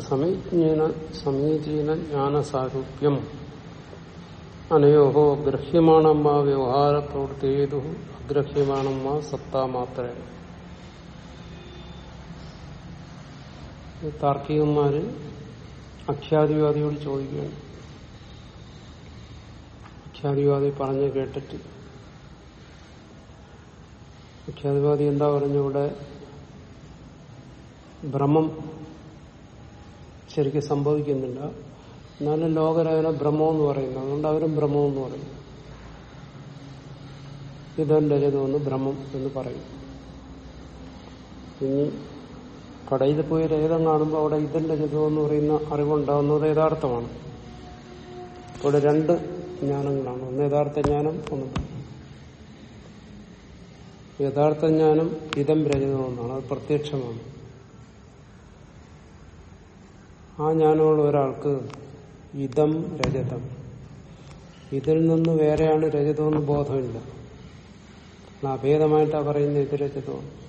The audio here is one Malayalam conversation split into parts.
സമീചീന സമീചീന ജ്ഞാനസാരൂപ്യം. അനയോ ഗ്രഹ്യമാണം വാ വ്യവഹാര പ്രവൃത്തിയേതു അഗ്രഹ്യമാണം വാ സത്താമാത്ര താർക്കികന്മാര് അഖ്യാതിവാദിയോട് ചോദിക്കുകയാണ്. അഖ്യാതിവാദി പറഞ്ഞു കേട്ടിട്ട്. അഖ്യാതിവാദി എന്താ പറഞ്ഞു ഇവിടെ? ഭ്രമം ശരിക്കും സംഭവിക്കുന്നില്ല. എന്നാലും ലോകരചന ബ്രഹ്മം എന്ന് പറയുന്നു. അതുകൊണ്ട് അവരും ബ്രഹ്മം എന്ന് പറയും ഇതൻ രജതമെന്ന് ബ്രഹ്മം എന്ന് പറയും. ഇനി കടയിൽ പോയി രഹിതം കാണുമ്പോൾ അവിടെ ഇതൻ രജതം എന്ന് പറയുന്ന അറിവുണ്ടാകുന്നത് യഥാർത്ഥമാണ്. ഇവിടെ രണ്ട് ജ്ഞാനങ്ങളാണ്. ഒന്ന് യഥാർത്ഥ ജ്ഞാനം ഒന്ന് യഥാർത്ഥ ജ്ഞാനം ഇതം രജതമെന്നാണ് അത് പ്രത്യക്ഷമാണ്. ആ ജ്ഞാനമുള്ള ഒരാൾക്ക് ഇതം രജതം. ഇതിൽ നിന്ന് വേറെയാണ് രജതമെന്ന് ബോധമില്ല. അഭേദമായിട്ടാ പറയുന്നത് ഇത് രജതമാണ്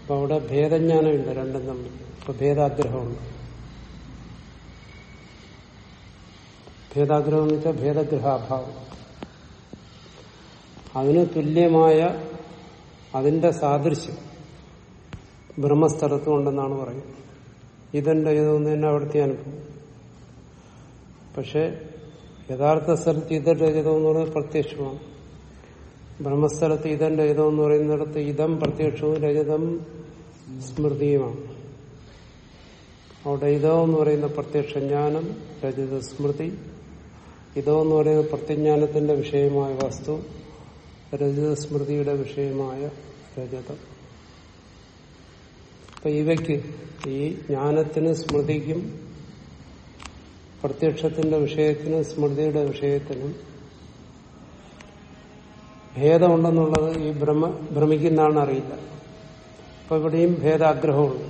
അപ്പൊ അവിടെ ഭേദജ്ഞാനമില്ല രണ്ടും തമ്മിൽ. ഇപ്പൊ ഭേദാഗ്രഹമുണ്ട്. ഭേദാഗ്രഹം എന്ന് വെച്ചാൽ ഭേദഗ്രഹാഭാവം. അതിന് തുല്യമായ അതിന്റെ സാദൃശ്യം ബ്രഹ്മസ്ഥലത്തുണ്ടെന്നാണ് പറയുന്നത്. ഇതെന്റെ ഇതൊന്നും തന്നെ അവിടുത്തെ അനുഭവം. പക്ഷെ യഥാർത്ഥ സ്ഥലത്ത് ഇതന്റെ ഇതെന്ന് പറയുന്നത് പ്രത്യക്ഷമാണ്. ബ്രഹ്മസ്ഥലത്ത് ഇതന്റെ എന്ന് പറയുന്നിടത്ത് ഇതം പ്രത്യക്ഷവും രജതം സ്മൃതിയുമാണ്. അവിടെ ഇതോ എന്ന് പറയുന്ന പ്രത്യക്ഷ ജ്ഞാനം രജത സ്മൃതി ഇതോ എന്ന് പറയുന്ന പ്രത്യജ്ഞാനത്തിന്റെ വിഷയമായ വസ്തു രജത സ്മൃതിയുടെ വിഷയമായ രജതം. അപ്പൊ ഇവയ്ക്ക് ഈ ജ്ഞാനത്തിന് സ്മൃതിക്കും പ്രത്യക്ഷത്തിന്റെ വിഷയത്തിനും സ്മൃതിയുടെ വിഷയത്തിനും ഭേദമുണ്ടെന്നുള്ളത് ഈ ഭ്രമ ഭ്രമിക്കുന്ന അറിയില്ല. അപ്പൊ ഇവിടെയും ഭേദാഗ്രഹമുണ്ട്.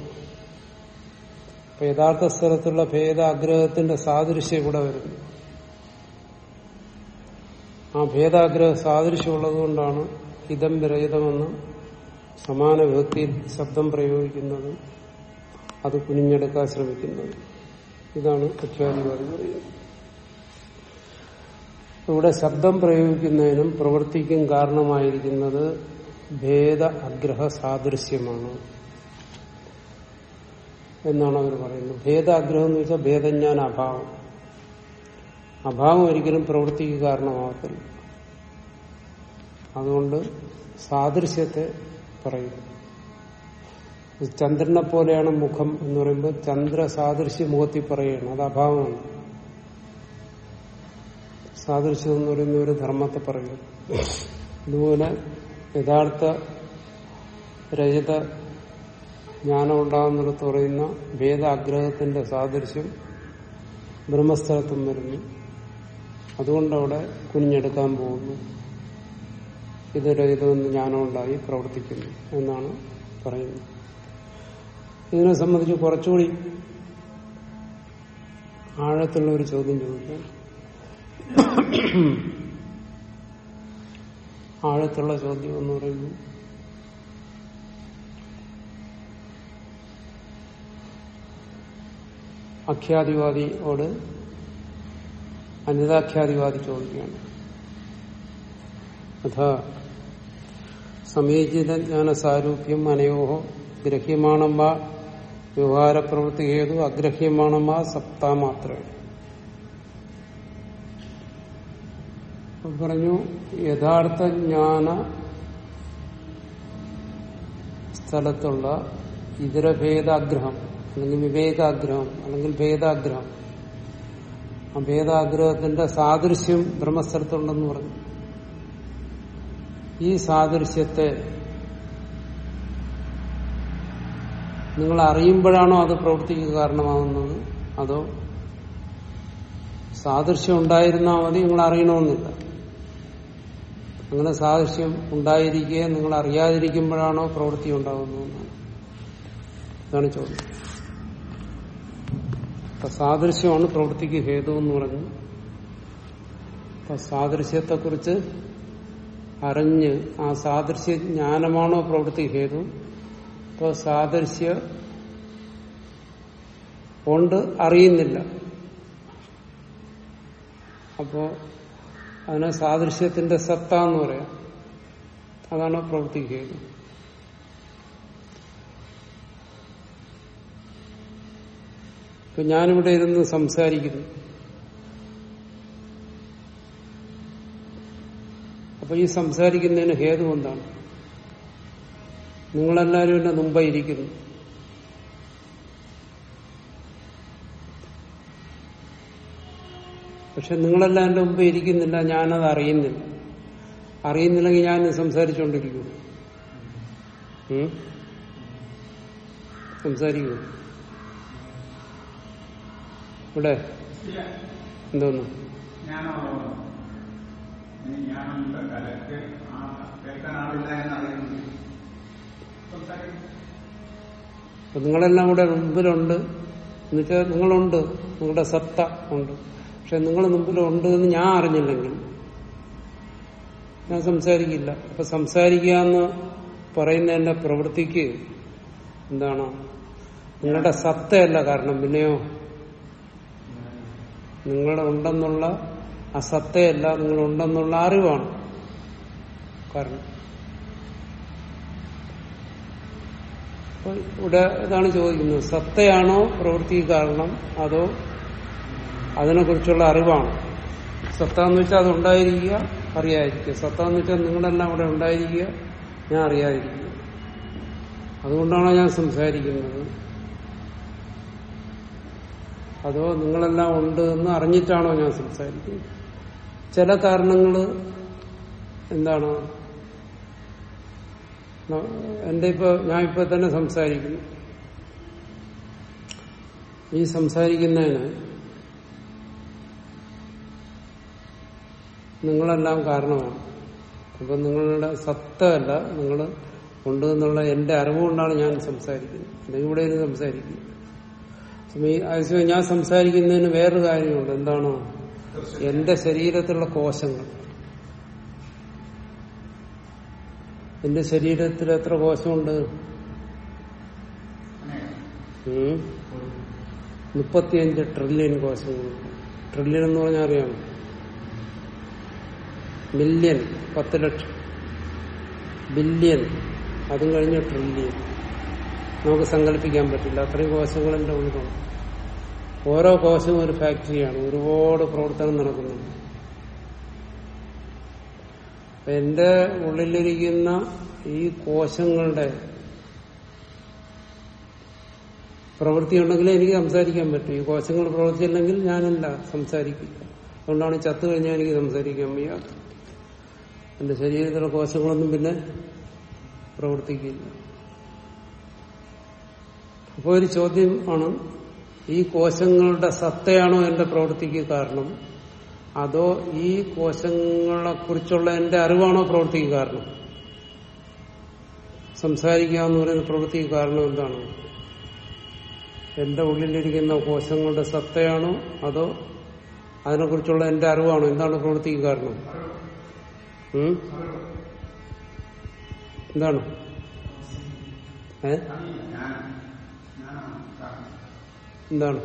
അപ്പൊ യഥാർത്ഥ സ്ഥലത്തുള്ള ഭേദാഗ്രഹത്തിന്റെ സാദൃശ്യം ഇവിടെ വരുന്നു. ആ ഭേദാഗ്രഹ സാദൃശ്യമുള്ളത് കൊണ്ടാണ് ഹിതം വിരഹിതമെന്ന് സമാന വിഭക്തിയിൽ ശബ്ദം പ്രയോഗിക്കുന്നത് അത് കുനിഞ്ഞെടുക്കാൻ ശ്രമിക്കുന്നത്. ഇതാണ് അഖ്യാതിവാദി പറയുന്നത്. ഇവിടെ ശബ്ദം പ്രയോഗിക്കുന്നതിനും പ്രവൃത്തിക്കും കാരണമായിരിക്കുന്നത് ഭേദ അഗ്രഹ സാദൃശ്യമാണ് എന്നാണ് അവർ പറയുന്നത്. ഭേദാഗ്രഹം എന്ന് വെച്ചാൽ ഭേദജ്ഞാന അഭാവം. അഭാവം ഒരിക്കലും പ്രവൃത്തിക്ക് കാരണമാകത്തില്ല. അതുകൊണ്ട് സാദൃശ്യത്തെ പറയുന്നു ചന്ദ്രനെ പോലെയാണ് മുഖം എന്ന് പറയുമ്പോൾ ചന്ദ്ര സാദൃശ്യ മുഖത്തിൽ പറയുകയാണ് അത് അഭാവമാണ്. സാദൃശ്യം എന്ന് പറയുന്ന ഒരു ധർമ്മത്തെ പറയുന്നു അതുപോലെ യഥാർത്ഥ രജത ജ്ഞാനം ഉണ്ടാകുന്നിടത്ത് പറയുന്ന ഭേദാഗ്രഹത്തിന്റെ സാദൃശ്യം ബ്രഹ്മസ്ഥലത്തും വരുന്നു. അതുകൊണ്ടവിടെ കുഞ്ഞെടുക്കാൻ പോകുന്നു. ഇത് രഹിതമെന്ന് ജ്ഞാനമുണ്ടായി പ്രവർത്തിക്കുന്നു എന്നാണ് പറയുന്നത്. ഇതിനെ സംബന്ധിച്ച് കുറച്ചുകൂടി ആഴത്തുള്ള ഒരു ചോദ്യം ചോദിക്കാം. ആഴത്തുള്ള ചോദ്യം എന്ന് പറയുന്നു. അഖ്യാതിവാദിയോട് അനിതാഖ്യാതിവാദി ചോദിക്കുകയാണ്. അഥാ സമീചിത ജ്ഞാനസാരൂപ്യം അനയോഹോ ഗ്രഹ്യമാണം വാ. വ്യവഹാര പ്രവൃത്തി ഹേതു അഗ്രഹ്യമാണം വാ മാത്രമാണ് പറഞ്ഞു യഥാർത്ഥ ജ്ഞാന സ്ഥലത്തുള്ള ഇതര ഭേദാഗ്രഹം അല്ലെങ്കിൽ വിവേകാഗ്രഹം അല്ലെങ്കിൽ ഭേദാഗ്രഹം. ആ ഭേദാഗ്രഹത്തിന്റെ സാദൃശ്യം ബ്രഹ്മസ്ഥലത്തുണ്ടെന്ന് പറഞ്ഞു. ഈ സാദൃശ്യത്തെ നിങ്ങൾ അറിയുമ്പോഴാണോ അത് പ്രവർത്തിക്കുക കാരണമാകുന്നത്? അതോ സാദൃശ്യം ഉണ്ടായിരുന്നാൽ മതി നിങ്ങൾ അറിയണമെന്നില്ല. അങ്ങനെ സാദൃശ്യം ഉണ്ടായിരിക്കുകയും നിങ്ങൾ അറിയാതിരിക്കുമ്പോഴാണോ പ്രവൃത്തി ഉണ്ടാകുന്നതെന്നാണ് ഇതാണ് ചോദ്യം. അപ്പൊ സാദൃശ്യമാണ് പ്രവൃത്തിക്ക് ഹേതു എന്ന് പറഞ്ഞു സാദൃശ്യത്തെക്കുറിച്ച് അറിഞ്ഞ് ആ സാദൃശ്യ ജ്ഞാനമാണോ പ്രവൃത്തി ഹേതു? അപ്പോൾ സാദൃശ്യ കൊണ്ട് അറിയുന്നില്ല. അപ്പോ അതിനെ സാദൃശ്യത്തിന്റെ സത്ത എന്ന് പറയാം. അതാണ് പ്രവൃത്തി ഹേതു. ഇപ്പൊ ഞാനിവിടെ ഇരുന്ന് സംസാരിക്കുന്നു. അപ്പൊ ഈ സംസാരിക്കുന്നതിന് ഹേതു എന്താണ്? നിങ്ങളെല്ലാവരും എന്നെ മുമ്പേ ഇരിക്കുന്നു. പക്ഷെ നിങ്ങളെല്ലാം എന്റെ മുമ്പ് ഇരിക്കുന്നില്ല ഞാനത് അറിയുന്നില്ല. അറിയുന്നില്ലെങ്കിൽ ഞാൻ സംസാരിച്ചുകൊണ്ടിരിക്കും സംസാരിക്കൂ ഇവിടെ? എന്തോന്നു? ജ്ഞാനമുണ്ട് കലക്ക് കേൾക്കാൻ ആളില്ല എന്നറിയുന്നു. നിങ്ങളെല്ലാം കൂടെ മുമ്പിലുണ്ട്. എന്നുവെച്ചാൽ നിങ്ങളുണ്ട്. നിങ്ങളുടെ സത്ത ഉണ്ട്. പക്ഷെ നിങ്ങൾ മുമ്പിലുണ്ട് എന്ന് ഞാൻ അറിഞ്ഞില്ലെങ്കിൽ ഞാൻ സംസാരിക്കില്ല. അപ്പൊ സംസാരിക്കുക എന്ന് പറയുന്ന എന്റെ പ്രവൃത്തിക്ക് എന്താണ്? നിങ്ങളുടെ സത്തയല്ല കാരണം. പിന്നെയോ? നിങ്ങളുടെ ഉണ്ടെന്നുള്ള അസത്തയല്ല നിങ്ങളുണ്ടെന്നുള്ള അറിവാണ്. കാരണം ഇവിടെ ഇതാണ് ചോദിക്കുന്നത്. സത്തയാണോ പ്രവൃത്തി കാരണം അതോ അതിനെക്കുറിച്ചുള്ള അറിവാണ്? സത്ത എന്ന് വെച്ചാൽ അത് ഉണ്ടായിരിക്കുക അറിയാതിരിക്കുക. സത്ത എന്ന് വെച്ചാൽ നിങ്ങളെല്ലാം അവിടെ ഉണ്ടായിരിക്കുക ഞാൻ അറിയാതിരിക്കുക. അതുകൊണ്ടാണോ ഞാൻ സംസാരിക്കുന്നത്? അതോ നിങ്ങളെല്ലാം ഉണ്ട് എന്ന് അറിഞ്ഞിട്ടാണോ ഞാൻ സംസാരിക്കുന്നത്? ചില കാരണങ്ങൾ എന്താണ്? എന്റെ ഇപ്പൊ ഞാൻ ഇപ്പൊ തന്നെ സംസാരിക്കുന്നു. ഈ സംസാരിക്കുന്നതിന് നിങ്ങളെല്ലാം കാരണമാണ്. അപ്പൊ നിങ്ങളുടെ സത്തമല്ല നിങ്ങൾ ഉണ്ട് എന്നുള്ള എന്റെ അറിവുകൊണ്ടാണ് ഞാൻ സംസാരിക്കുന്നത്. അല്ലെങ്കിൽ ഇവിടെ ഇരുന്ന് സംസാരിക്കുന്നത് ഞാൻ സംസാരിക്കുന്നതിന് വേറൊരു കാര്യമുണ്ട്. എന്താണ്? എന്റെ ശരീരത്തിലുള്ള കോശങ്ങൾ. എന്റെ ശരീരത്തിൽ എത്ര കോശമുണ്ട്. മുപ്പത്തിയഞ്ച് ട്രില്യൺ കോശങ്ങൾ. ട്രില്യൺ എന്ന് പറഞ്ഞാൽ അറിയാമോ മില്യൺ പത്ത് ലക്ഷം. ബില്യൺ അതും കഴിഞ്ഞ് ട്രില്യൺ നമുക്ക് സങ്കല്പിക്കാൻ പറ്റില്ല. അത്രയും കോശങ്ങൾ എന്റെ ഉള്ളിലുണ്ട്. ഓരോ കോശവും ഒരു ഫാക്ടറിയാണ്. ഒരുപാട് പ്രവർത്തനം നടക്കുന്നുണ്ട്. അപ്പൊ എന്റെ ഉള്ളിലിരിക്കുന്ന ഈ കോശങ്ങളുടെ പ്രവൃത്തി ഉണ്ടെങ്കിൽ എനിക്ക് സംസാരിക്കാൻ പറ്റും. ഈ കോശങ്ങൾ പ്രവർത്തിച്ചില്ലെങ്കിൽ ഞാനല്ല സംസാരിക്കും അതുകൊണ്ടാണ് ചത്തു കഴിഞ്ഞാൽ എനിക്ക് സംസാരിക്കാൻ വയ്യ. എന്റെ ശരീരത്തിലെ കോശങ്ങളൊന്നും പിന്നെ പ്രവർത്തിക്കില്ല. അപ്പോൾ ഒരു ചോദ്യം ആണ്. ഈ കോശങ്ങളുടെ സത്തയാണോ എന്റെ പ്രവൃത്തിക്ക് കാരണം? അതോ ഈ കോശങ്ങളെ കുറിച്ചുള്ള എന്റെ അറിവാണോ പ്രവൃത്തിക്ക് കാരണം? സംസാരിക്കുക എന്ന് പറയുന്ന പ്രവൃത്തിക്ക് കാരണം എന്താണ്? എന്റെ ഉള്ളിലിരിക്കുന്ന കോശങ്ങളുടെ സത്തയാണോ അതോ അതിനെക്കുറിച്ചുള്ള എന്റെ അറിവാണോ? എന്താണ് പ്രവൃത്തിക്ക് കാരണം? എന്താണ്? ഏ? എന്താണ്?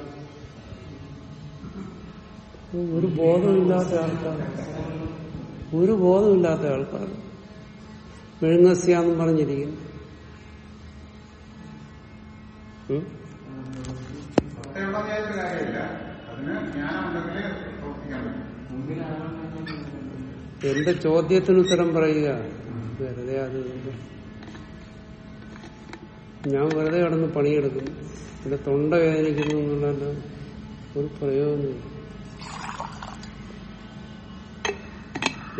ഒരു ബോധമില്ലാത്ത ആൾക്കാർ. ഒരു ബോധമില്ലാത്ത ആൾക്കാർ. മെഴുങ്ങസ്യാന്നും പറഞ്ഞിരിക്കുന്നു. എന്റെ ചോദ്യത്തിന് ഉത്തരം പറയുക. വെറുതെ അത്. ഞാൻ വെറുതെ കിടന്ന് പണിയെടുക്കുന്നു. എന്റെ തൊണ്ട വേദനിക്കുന്നു എന്നുള്ളത് ഒരു പ്രയോജനമില്ല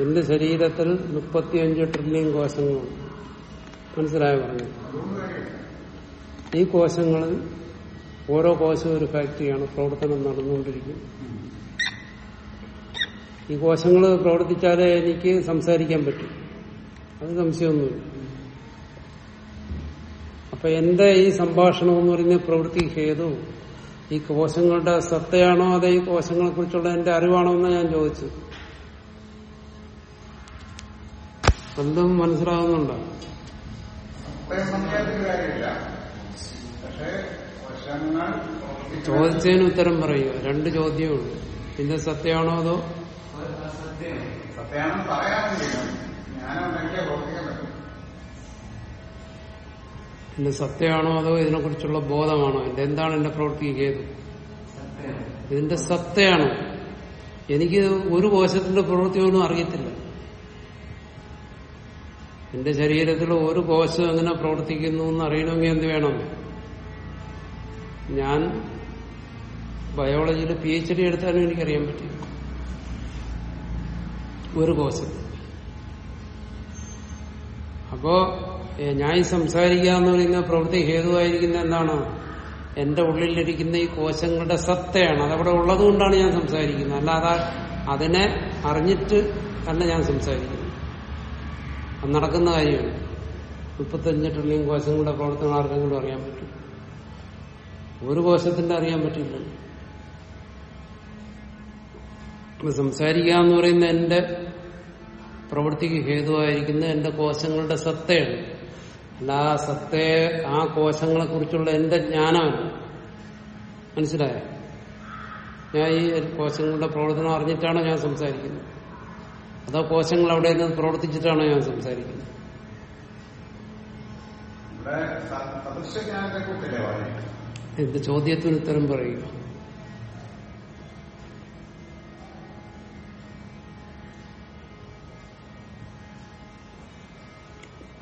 എന്റെ ശരീരത്തിൽ മുപ്പത്തിയഞ്ച് ട്രില്യൺ കോശങ്ങളുണ്ട്. മനസ്സിലായ പറഞ്ഞു? ഈ കോശങ്ങൾ ഓരോ കോശവും ഒരു ഫാക്ടറിയാണ് പ്രവർത്തനം നടന്നുകൊണ്ടിരിക്കുന്നത് ഈ കോശങ്ങൾ പ്രവർത്തിച്ചാലേ എനിക്ക് സംസാരിക്കാൻ പറ്റും. അത് സംശയമൊന്നുമില്ല. അപ്പൊ എന്റെ ഈ സംഭാഷണം എന്ന് പറയുന്ന പ്രവൃത്തി ഹേതു ഈ കോശങ്ങളുടെ സത്തയാണോ അതോ ഈ കോശങ്ങളെ കുറിച്ചുള്ള എന്റെ അറിവാണോ എന്ന് ഞാൻ ചോദിച്ചു എന്തും മനസ്സിലാകുന്നുണ്ടോ ചോദിച്ചതിന് ഉത്തരം പറയുക. രണ്ട് ചോദ്യമേ ഉള്ളൂ. പിന്നെ സത്യമാണോ അതോ? സത്യം പറയാനും ചെയ്യണം പിന്നെ സത്യമാണോ അതോ ഇതിനെക്കുറിച്ചുള്ള ബോധമാണോ? എന്റെ എന്താണ് എന്റെ പ്രവൃത്തിക്ക് ഹേതു? ഇതിന്റെ സത്തയാണോ എനിക്ക് ഒരു കോശത്തിന്റെ പ്രവൃത്തി ഒന്നും അറിയത്തില്ല. എന്റെ ശരീരത്തിൽ ഒരു കോശം എങ്ങനെ പ്രവർത്തിക്കുന്നു എന്ന് അറിയണമെങ്കിൽ എന്ത് വേണം? ഞാൻ ബയോളജിയിൽ പി എച്ച് ഡി എടുത്താലും എനിക്കറിയാൻ പറ്റില്ല. ഒരു കോശം അപ്പോ ഞാൻ സംസാരിക്കുക എന്ന് പറയുന്ന പ്രവൃത്തി ഹേതുവായിരിക്കുന്ന എന്താണ്? എന്റെ ഉള്ളിലിരിക്കുന്ന ഈ കോശങ്ങളുടെ സത്തയാണ്. അതവിടെ ഉള്ളത് കൊണ്ടാണ് ഞാൻ സംസാരിക്കുന്നത്. അല്ലാതെ അതിനെ അറിഞ്ഞിട്ട് അല്ല ഞാൻ സംസാരിക്കുന്നത്. അത് നടക്കുന്ന കാര്യമാണ്. മുപ്പത്തഞ്ച് ട്രില്യൺ കോശങ്ങളുടെ പ്രവർത്തനം ആർക്കെങ്കിലും അറിയാൻ പറ്റും. ഒരു കോശത്തിന്റെ അറിയാൻ പറ്റില്ല. സംസാരിക്കുക എന്ന് പറയുന്ന എന്റെ പ്രവൃത്തിക്ക് ഹേതുവായിരിക്കുന്ന എന്റെ കോശങ്ങളുടെ സത്തയാണ്. അല്ല ആ സത്തെ ആ കോശങ്ങളെ കുറിച്ചുള്ള എന്റെ ജ്ഞാനമല്ല മനസ്സിലായോ? ഞാൻ ഈ കോശങ്ങളുടെ പ്രവർത്തനം അറിഞ്ഞിട്ടാണോ ഞാൻ സംസാരിക്കുന്നത്. അതോ കോശങ്ങൾ അവിടെ നിന്ന് പ്രവർത്തിച്ചിട്ടാണോ ഞാൻ സംസാരിക്കുന്നത്? എന്റെ ചോദ്യത്തിന് ഉത്തരം പറയുക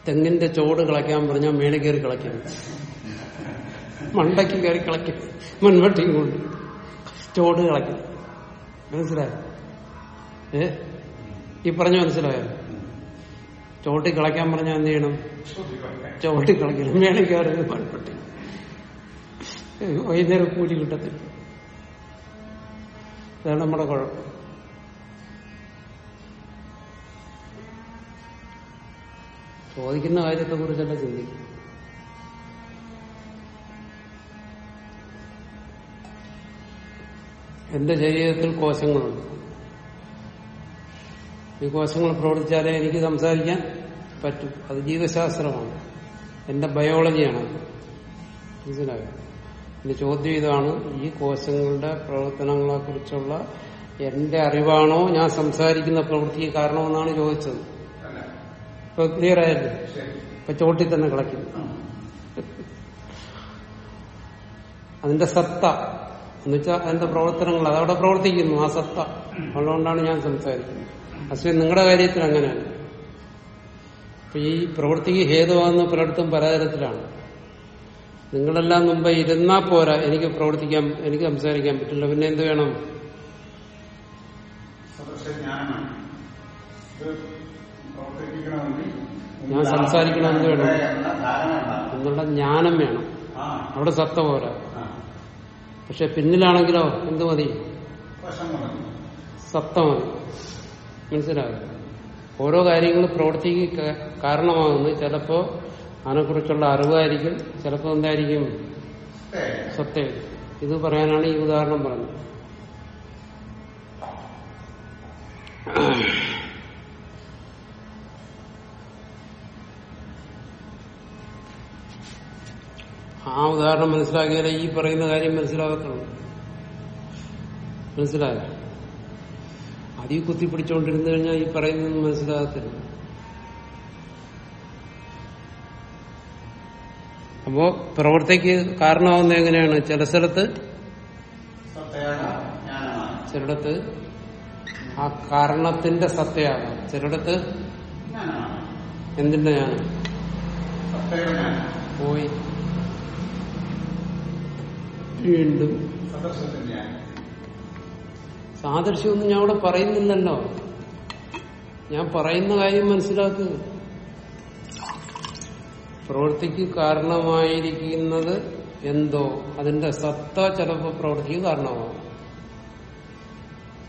തെങ്ങിന്റെ ചോട് കളയ്ക്കാൻ പറഞ്ഞാൽ മേളിൽ കയറി കളയ്ക്കാൻ മണ്ടയ്ക്ക് കയറി കളയ്ക്കും. മൺവട്ടിയും കൊണ്ട് ചോട് കളയ്ക്കും. മനസ്സിലായോ? ഏ? ഈ പറഞ്ഞ മനസ്സിലായോ? ചോട്ടി കളയ്ക്കാൻ പറഞ്ഞാൽ എന്ത് ചെയ്യണം? ചോട്ടി കളയ്ക്കണം മേളിൽ കയറി മൺവട്ടി. വൈകുന്നേരം കൂലി കിട്ടത്തില്ല. അതാണ് നമ്മുടെ കുഴപ്പം. ചോദിക്കുന്ന കാര്യത്തെ കുറിച്ചല്ല ചിന്തിക്കും എന്റെ ശരീരത്തിൽ കോശങ്ങളുണ്ട്. ഈ കോശങ്ങൾ പ്രവർത്തിച്ചാലേ എനിക്ക് സംസാരിക്കാൻ പറ്റും. അത് ജീവശാസ്ത്രമാണ്. എന്റെ ബയോളജിയാണ് മനസ്സിലായോ? എന്റെ ചോദ്യം ഇതാണ് ഈ കോശങ്ങളുടെ പ്രവർത്തനങ്ങളെ കുറിച്ചുള്ള എന്റെ അറിവാണോ? ഞാൻ സംസാരിക്കുന്ന പ്രവൃത്തിക്ക് കാരണമെന്നാണ് ചോദിച്ചത്. ഇപ്പൊ ക്ലിയർ ആയല്ലോ. ഇപ്പൊ ചോട്ടിൽ തന്നെ കളയ്ക്കുന്നു അതിന്റെ സത്ത. എന്നുവെച്ചാൽ അതിന്റെ പ്രവർത്തനങ്ങൾ. അതവിടെ പ്രവർത്തിക്കുന്നു ആ സത്ത. അതുകൊണ്ടാണ് ഞാൻ സംസാരിക്കുന്നത്. പക്ഷെ നിങ്ങളുടെ കാര്യത്തിൽ അങ്ങനെയാണ്. അപ്പൊ ഈ പ്രവൃത്തിക്ക് ഹേതുവാകുന്ന പലയിടത്തും പലതരത്തിലാണ്. നിങ്ങളെല്ലാം മുമ്പ് ഇരുന്നാ പോരാ. എനിക്ക് പ്രവർത്തിക്കാൻ എനിക്ക് സംസാരിക്കാൻ പറ്റില്ല. പിന്നെ എന്ത് വേണം? സദൃശജ്ഞാനമാണ് സംസാരിക്കണം എന്ത് ഞാൻ വേണം. എന്ന എന്നുള്ള ജ്ഞാനം വേണം. അവിടെ സത്ത പോരാ. പക്ഷെ പിന്നിലാണെങ്കിലോ എന്ത് മതി? സത്ത മതി. മനസ്സിലാകും ഓരോ കാര്യങ്ങളും പ്രവർത്തിക്ക് കാരണമാകുന്നത് ചിലപ്പോ അതിനെക്കുറിച്ചുള്ള അറിവായിരിക്കും. ചിലപ്പോ എന്തായിരിക്കും? സത്യം ഇത് പറയാനാണ് ഈ ഉദാഹരണം പറഞ്ഞത്. ആ ഉദാഹരണം മനസ്സിലാക്കിയാലേ ഈ പറയുന്ന കാര്യം മനസ്സിലാകത്തുള്ളൂ. മനസ്സിലായോ? കുത്തി പിടിച്ചോണ്ടിരുന്നു കഴിഞ്ഞാൽ ഈ പറയുന്നത് മനസ്സിലാകത്തില്ല. അപ്പോ പ്രവൃത്തിക്ക് കാരണമാകുന്ന എങ്ങനെയാണ്? ചില സ്ഥലത്ത് ചിലടത്ത് ആ കാരണത്തിന്റെ സത്തയാകാം ചിലടത്ത് എന്തിന്റെ ഞാൻ പോയി. വീണ്ടും. സാദൃശ്യമൊന്നും ഞാൻ അവിടെ പറയുന്നില്ലല്ലോ. ഞാൻ പറയുന്ന കാര്യം മനസ്സിലാക്കുക പ്രവൃത്തിക്ക് കാരണമായിരിക്കുന്നത് എന്തോ? അതിന്റെ സത്ത ചിലപ്പോൾ പ്രവൃത്തിക്ക് കാരണമാകും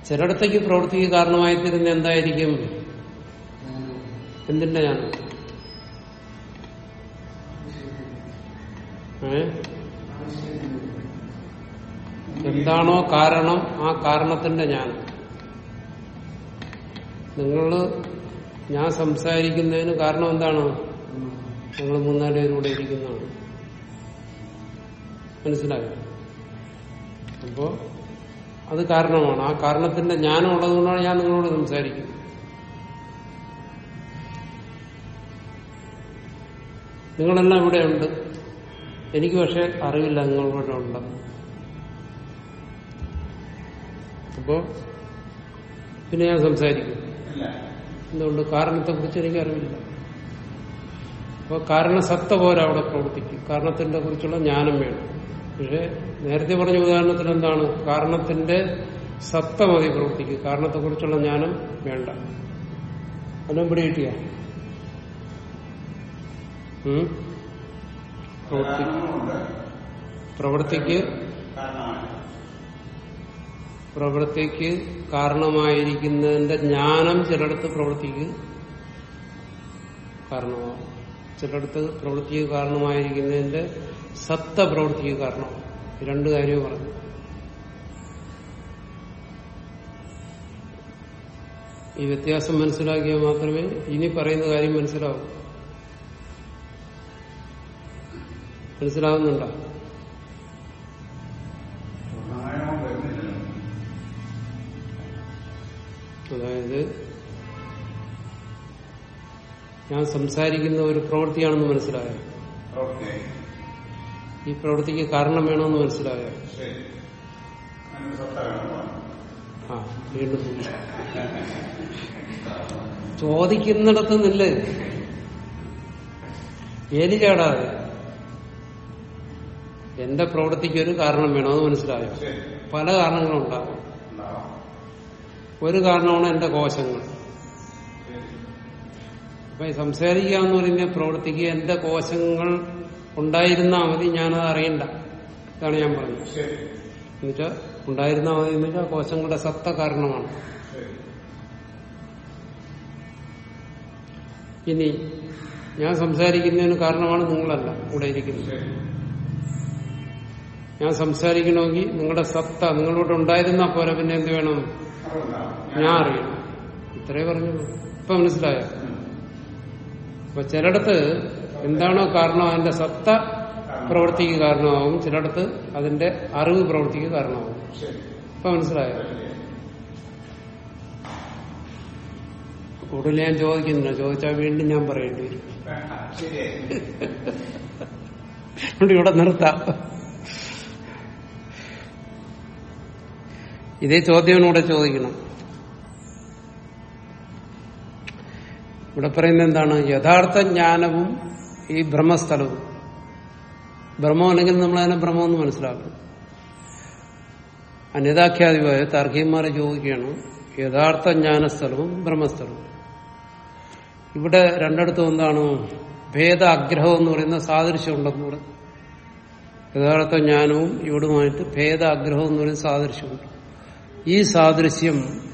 ചിലയിടത്തേക്ക് പ്രവൃത്തിക്ക് കാരണമായി തരുന്ന എന്തായിരിക്കും? എന്തിന്റെ ഞാൻ ഏ? എന്താണോ കാരണം ആ കാരണത്തിന്റെ ഞാൻ നിങ്ങൾ ഞാൻ സംസാരിക്കുന്നതിന് കാരണം എന്താണ്? നിങ്ങൾ മൂന്നാൽ പേരൂടെ ഇരിക്കുന്നതാണ്. മനസ്സിലായോ? അപ്പോ അത് കാരണമാണ്. ആ കാരണത്തിന്റെ ജ്ഞാനം ഉള്ളതുകൊണ്ടാണ് ഞാൻ നിങ്ങളോട് സംസാരിക്കുന്നത്. നിങ്ങളെല്ലാം ഇവിടെ ഉണ്ട് എനിക്ക് പക്ഷെ അറിവില്ല നിങ്ങൾ ഇവിടെ ഉണ്ടെന്ന് അപ്പോ പിന്നെ ഞാൻ സംസാരിക്കും. എന്തുകൊണ്ട്? കാരണത്തെക്കുറിച്ച് കുറിച്ച് എനിക്കറിവില്ല അപ്പോൾ കാരണസത്ത പോലെ അവിടെ പ്രവർത്തിക്കും. കാരണത്തിന്റെ കുറിച്ചുള്ള ജ്ഞാനം വേണം. പക്ഷെ നേരത്തെ പറഞ്ഞ ഉദാഹരണത്തിൽ എന്താണ്? കാരണത്തിന്റെ സത്ത മതി പ്രവർത്തിക്കും. കാരണത്തെക്കുറിച്ചുള്ള ജ്ഞാനം വേണ്ട. അതും ഇവിടെ കിട്ടിയ പ്രവർത്തിക്ക്. പ്രവൃത്തിക്ക് കാരണമായിരിക്കുന്നതിന്റെ ജ്ഞാനം ചിലടത്ത് പ്രവൃത്തിക്ക് കാരണമാകും ചിലടത്ത് പ്രവൃത്തിക്ക് കാരണമായിരിക്കുന്നതിന്റെ സത്ത പ്രവൃത്തിക്ക് കാരണമാകും രണ്ടു കാര്യവും പറഞ്ഞു. ഈ വ്യത്യാസം മനസ്സിലാക്കിയാൽ മാത്രമേ ഇനി പറയുന്ന കാര്യം മനസ്സിലാവൂ. മനസ്സിലാവുന്നുണ്ടോ? അതായത് ഞാൻ സംസാരിക്കുന്ന ഒരു പ്രവൃത്തിയാണെന്ന് മനസ്സിലായോ? ഈ പ്രവൃത്തിക്ക് കാരണം വേണമെന്ന് മനസ്സിലായോ? ആ വീണ്ടും. ചോദിക്കുന്നിടത്ത് നില്ല്. ഏലി ചാടാതെ. എന്റെ പ്രവൃത്തിക്ക് ഒരു കാരണം വേണോ അത് മനസ്സിലായോ പല കാരണങ്ങളും ഉണ്ടാകും ഉണ്ടാവാം ഒരു കാരണമാണ് എന്റെ കോശങ്ങൾ. അപ്പൊ ഈ സംസാരിക്കുക എന്ന് പ്രവർത്തിക്കുക എന്റെ കോശങ്ങൾ ഉണ്ടായിരുന്നാ മതി ഞാനത് അറിയണ്ട. ഇതാണ് ഞാൻ പറഞ്ഞത്. എന്നുവെച്ചാ എന്നുവെച്ചാൽ ഉണ്ടായിരുന്നാ മതി എന്ന് വെച്ചാൽ കോശങ്ങളുടെ സത്ത കാരണമാണ്. ഇനി ഞാൻ സംസാരിക്കുന്നതിന് കാരണമാണ് നിങ്ങളല്ല ഇവിടെ ഇരിക്കുന്നത്. ഞാൻ സംസാരിക്കണമെങ്കിൽ നിങ്ങളുടെ സത്ത നിങ്ങളോട് ഉണ്ടായിരുന്നാ പോലെ പിന്നെ എന്ത് വേണം? ഞാൻ അറിയണം. ഇത്രേ പറഞ്ഞു ഇപ്പൊ മനസ്സിലായോ? അപ്പൊ ചിലടത്ത് എന്താണോ കാരണം അതിന്റെ സത്ത പ്രവൃത്തിക്ക് കാരണമാവും ചിലടത്ത് അതിന്റെ അറിവ് പ്രവൃത്തിക്ക് കാരണമാവും. ഇപ്പൊ മനസ്സിലായോ? കൂടുതൽ ഞാൻ ചോദിക്കുന്നില്ല. ചോദിച്ചാൽ വീണ്ടും ഞാൻ പറയേണ്ടി വരും. ഇവിടെ നിർത്താം. ഇതേ ചോദ്യം കൂടെ ചോദിക്കണം. ഇവിടെ പറയുന്നത് എന്താണ്? യഥാർത്ഥ ജ്ഞാനവും ഈ ബ്രഹ്മസ്ഥലവും. ബ്രഹ്മം അല്ലെങ്കിൽ നമ്മൾ അതിനെ ബ്രഹ്മമെന്ന് മനസ്സിലാക്കണം അനിതാഖ്യാതിപോയ താർക്കികന്മാരെ ചോദിക്കുകയാണ് യഥാർത്ഥ ജ്ഞാനസ്ഥലവും ബ്രഹ്മസ്ഥലവും. ഇവിടെ രണ്ടിടത്തും എന്താണ്? ഭേദ ആഗ്രഹം എന്ന് പറയുന്ന സാദൃശ്യം ഉണ്ടെന്ന് പറയും യഥാർത്ഥ ജ്ഞാനവും ഇവിടുമായിട്ട് ഭേദ ആഗ്രഹം എന്ന് പറയുന്ന സാദൃശ്യമുണ്ട് ഈ സാദൃശ്യം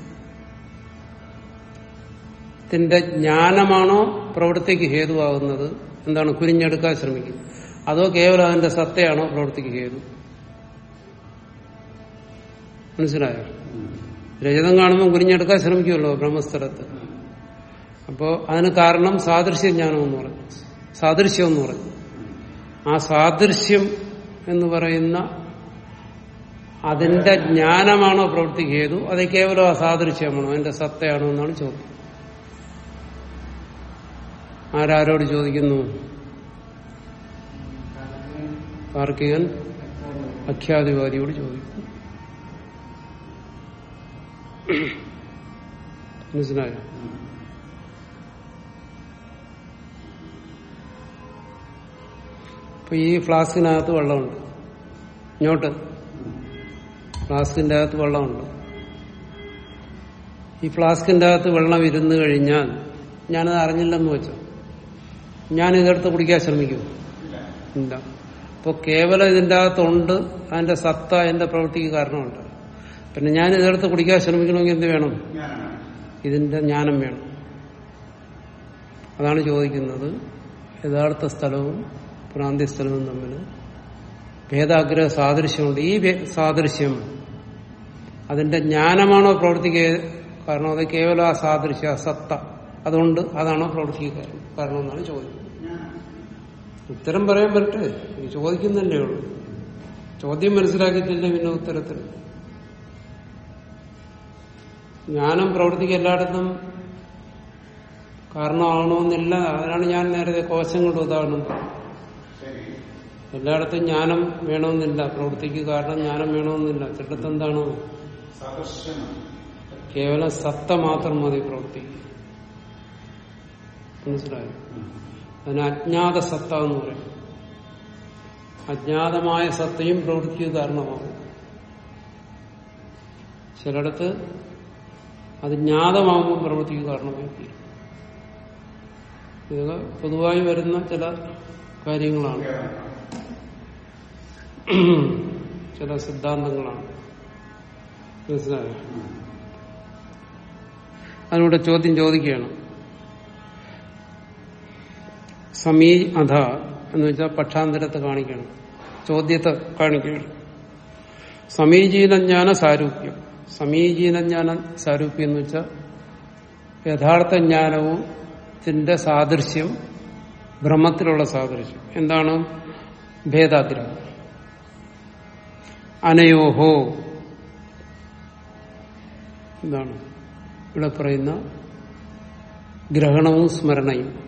ത്തിന്റെ ജ്ഞാനമാണോ പ്രവൃത്തിക്ക് ഹേതുവാകുന്നത്? എന്താണ് കുരിഞ്ഞെടുക്കാൻ ശ്രമിക്കുന്നത്? അതോ കേവലം അതിന്റെ സത്തയാണോ പ്രവൃത്തിക്ക് ഹേതു? മനസ്സിലായോ? രജതം കാണുമ്പോൾ കുരിഞ്ഞെടുക്കാൻ ശ്രമിക്കുമല്ലോ ബ്രഹ്മസ്ഥലത്ത്. അപ്പോ അതിന് കാരണം സാദൃശ്യ എന്ന് പറഞ്ഞു. സാദൃശ്യം എന്ന് പറഞ്ഞു. ആ സാദൃശ്യം എന്ന് പറയുന്ന അതിന്റെ ജ്ഞാനമാണോ പ്രവൃത്തി ഹേതു അത് കേവലം അസാദൃശ്യമാണോ? അതിന്റെ സത്തയാണോ എന്നാണ് ചോദ്യം. ആരാരോട് ചോദിക്കുന്നു? കാർക്കികൻ അഖ്യാതിവാദിയോട് ചോദിക്കുന്നു. മനസ്സിലായോ? അപ്പൊ ഈ ഫ്ലാസ്കിനകത്ത് വെള്ളമുണ്ട്. ഇങ്ങോട്ട്. ഫ്ലാസ്കിന്റെ അകത്ത് വെള്ളമുണ്ട്. ഈ ഫ്ലാസ്കിന്റെ അകത്ത് വെള്ളം ഇരുന്ന് കഴിഞ്ഞാൽ ഞാനത് അറിഞ്ഞില്ലെന്ന് വെച്ചോ. ഞാൻ ഇതെടുത്ത് കുടിക്കാൻ ശ്രമിക്കും. ഇല്ല. അപ്പോൾ അപ്പൊ കേവലം ഇതിന്റെ അകത്തുണ്ട് അതിന്റെ സത്ത എന്റെ പ്രവൃത്തിക്ക് കാരണമുണ്ട്. പിന്നെ ഞാൻ ഇതെടുത്ത് കുടിക്കാൻ ശ്രമിക്കണമെങ്കിൽ എന്ത് വേണം? ഇതിന്റെ ജ്ഞാനം വേണം. അതാണ് ചോദിക്കുന്നത്. യഥാർത്ഥ സ്ഥലവും പ്രാന്തി സ്ഥലവും തമ്മിൽ ഭേദാഗ്രഹ സാദൃശ്യമുണ്ട്. ഈ സാദൃശ്യം അതിന്റെ ജ്ഞാനമാണോ പ്രവർത്തിക്കുക കാരണം അത് കേവലം ആ സാദൃശ്യ സത്ത. അതുകൊണ്ട് അതാണോ പ്രവർത്തിക്കുക കാരണം എന്നാണ് ചോദിക്കുന്നത് ഉത്തരം പറയാൻ പറ്റേ. ചോദിക്കുന്നല്ലേ ഉള്ളൂ. ചോദ്യം മനസ്സിലാക്കിയിട്ടില്ല പിന്നെ ഉത്തരത്തിൽ. ജ്ഞാനം പ്രവർത്തിക്കുക എല്ലായിടത്തും കാരണമാണോന്നില്ല. അതിനാണ് ഞാൻ നേരത്തെ കോശങ്ങളുടെ ഉദാഹരണം പറഞ്ഞത് എല്ലായിടത്തും ജ്ഞാനം വേണമെന്നില്ല. പ്രവൃത്തിക്ക് കാരണം ജ്ഞാനം വേണമെന്നില്ല. ചിലടത്ത് എന്താണ് കേവലം സത്ത മാത്രം മതി പ്രവൃത്തിക്ക്. മനസ്സിലായോ? അതിന് അജ്ഞാത സത്ത എന്ന് പറയും. അജ്ഞാതമായ സത്തയും പ്രവൃത്തിക്ക് കാരണമാകും ചിലയിടത്ത് അത് ജ്ഞാതമാകുമ്പോൾ പ്രവൃത്തിക്ക് കാരണമായി തീരും. ഇതൊക്കെ പൊതുവായി വരുന്ന ചില കാര്യങ്ങളാണ്. ചില സിദ്ധാന്തങ്ങളാണ്. മനസ്സിലായോ? അതിലൂടെ ചോദ്യം ചോദിക്കുകയാണ്. സമീ അധ എന്ന് വെച്ചാൽ പക്ഷാന്തരത്തെ കാണിക്കണം ചോദ്യത്തെ കാണിക്കുകയാണ്. സമീചീനജ്ഞാന സാരൂപ്യം. സമീചീനജ്ഞാന സാരൂപ്യം എന്ന് വെച്ചാൽ യഥാർത്ഥ ജ്ഞാനവും ത്തിന്റെ സാദൃശ്യം ബ്രഹ്മത്തിലുള്ള സാദൃശ്യം. എന്താണ്? ഭേദാഗ്രഹം അനയോഹോ. എന്താണ് ഇവിടെ പറയുന്ന ഗ്രഹണവും സ്മരണയും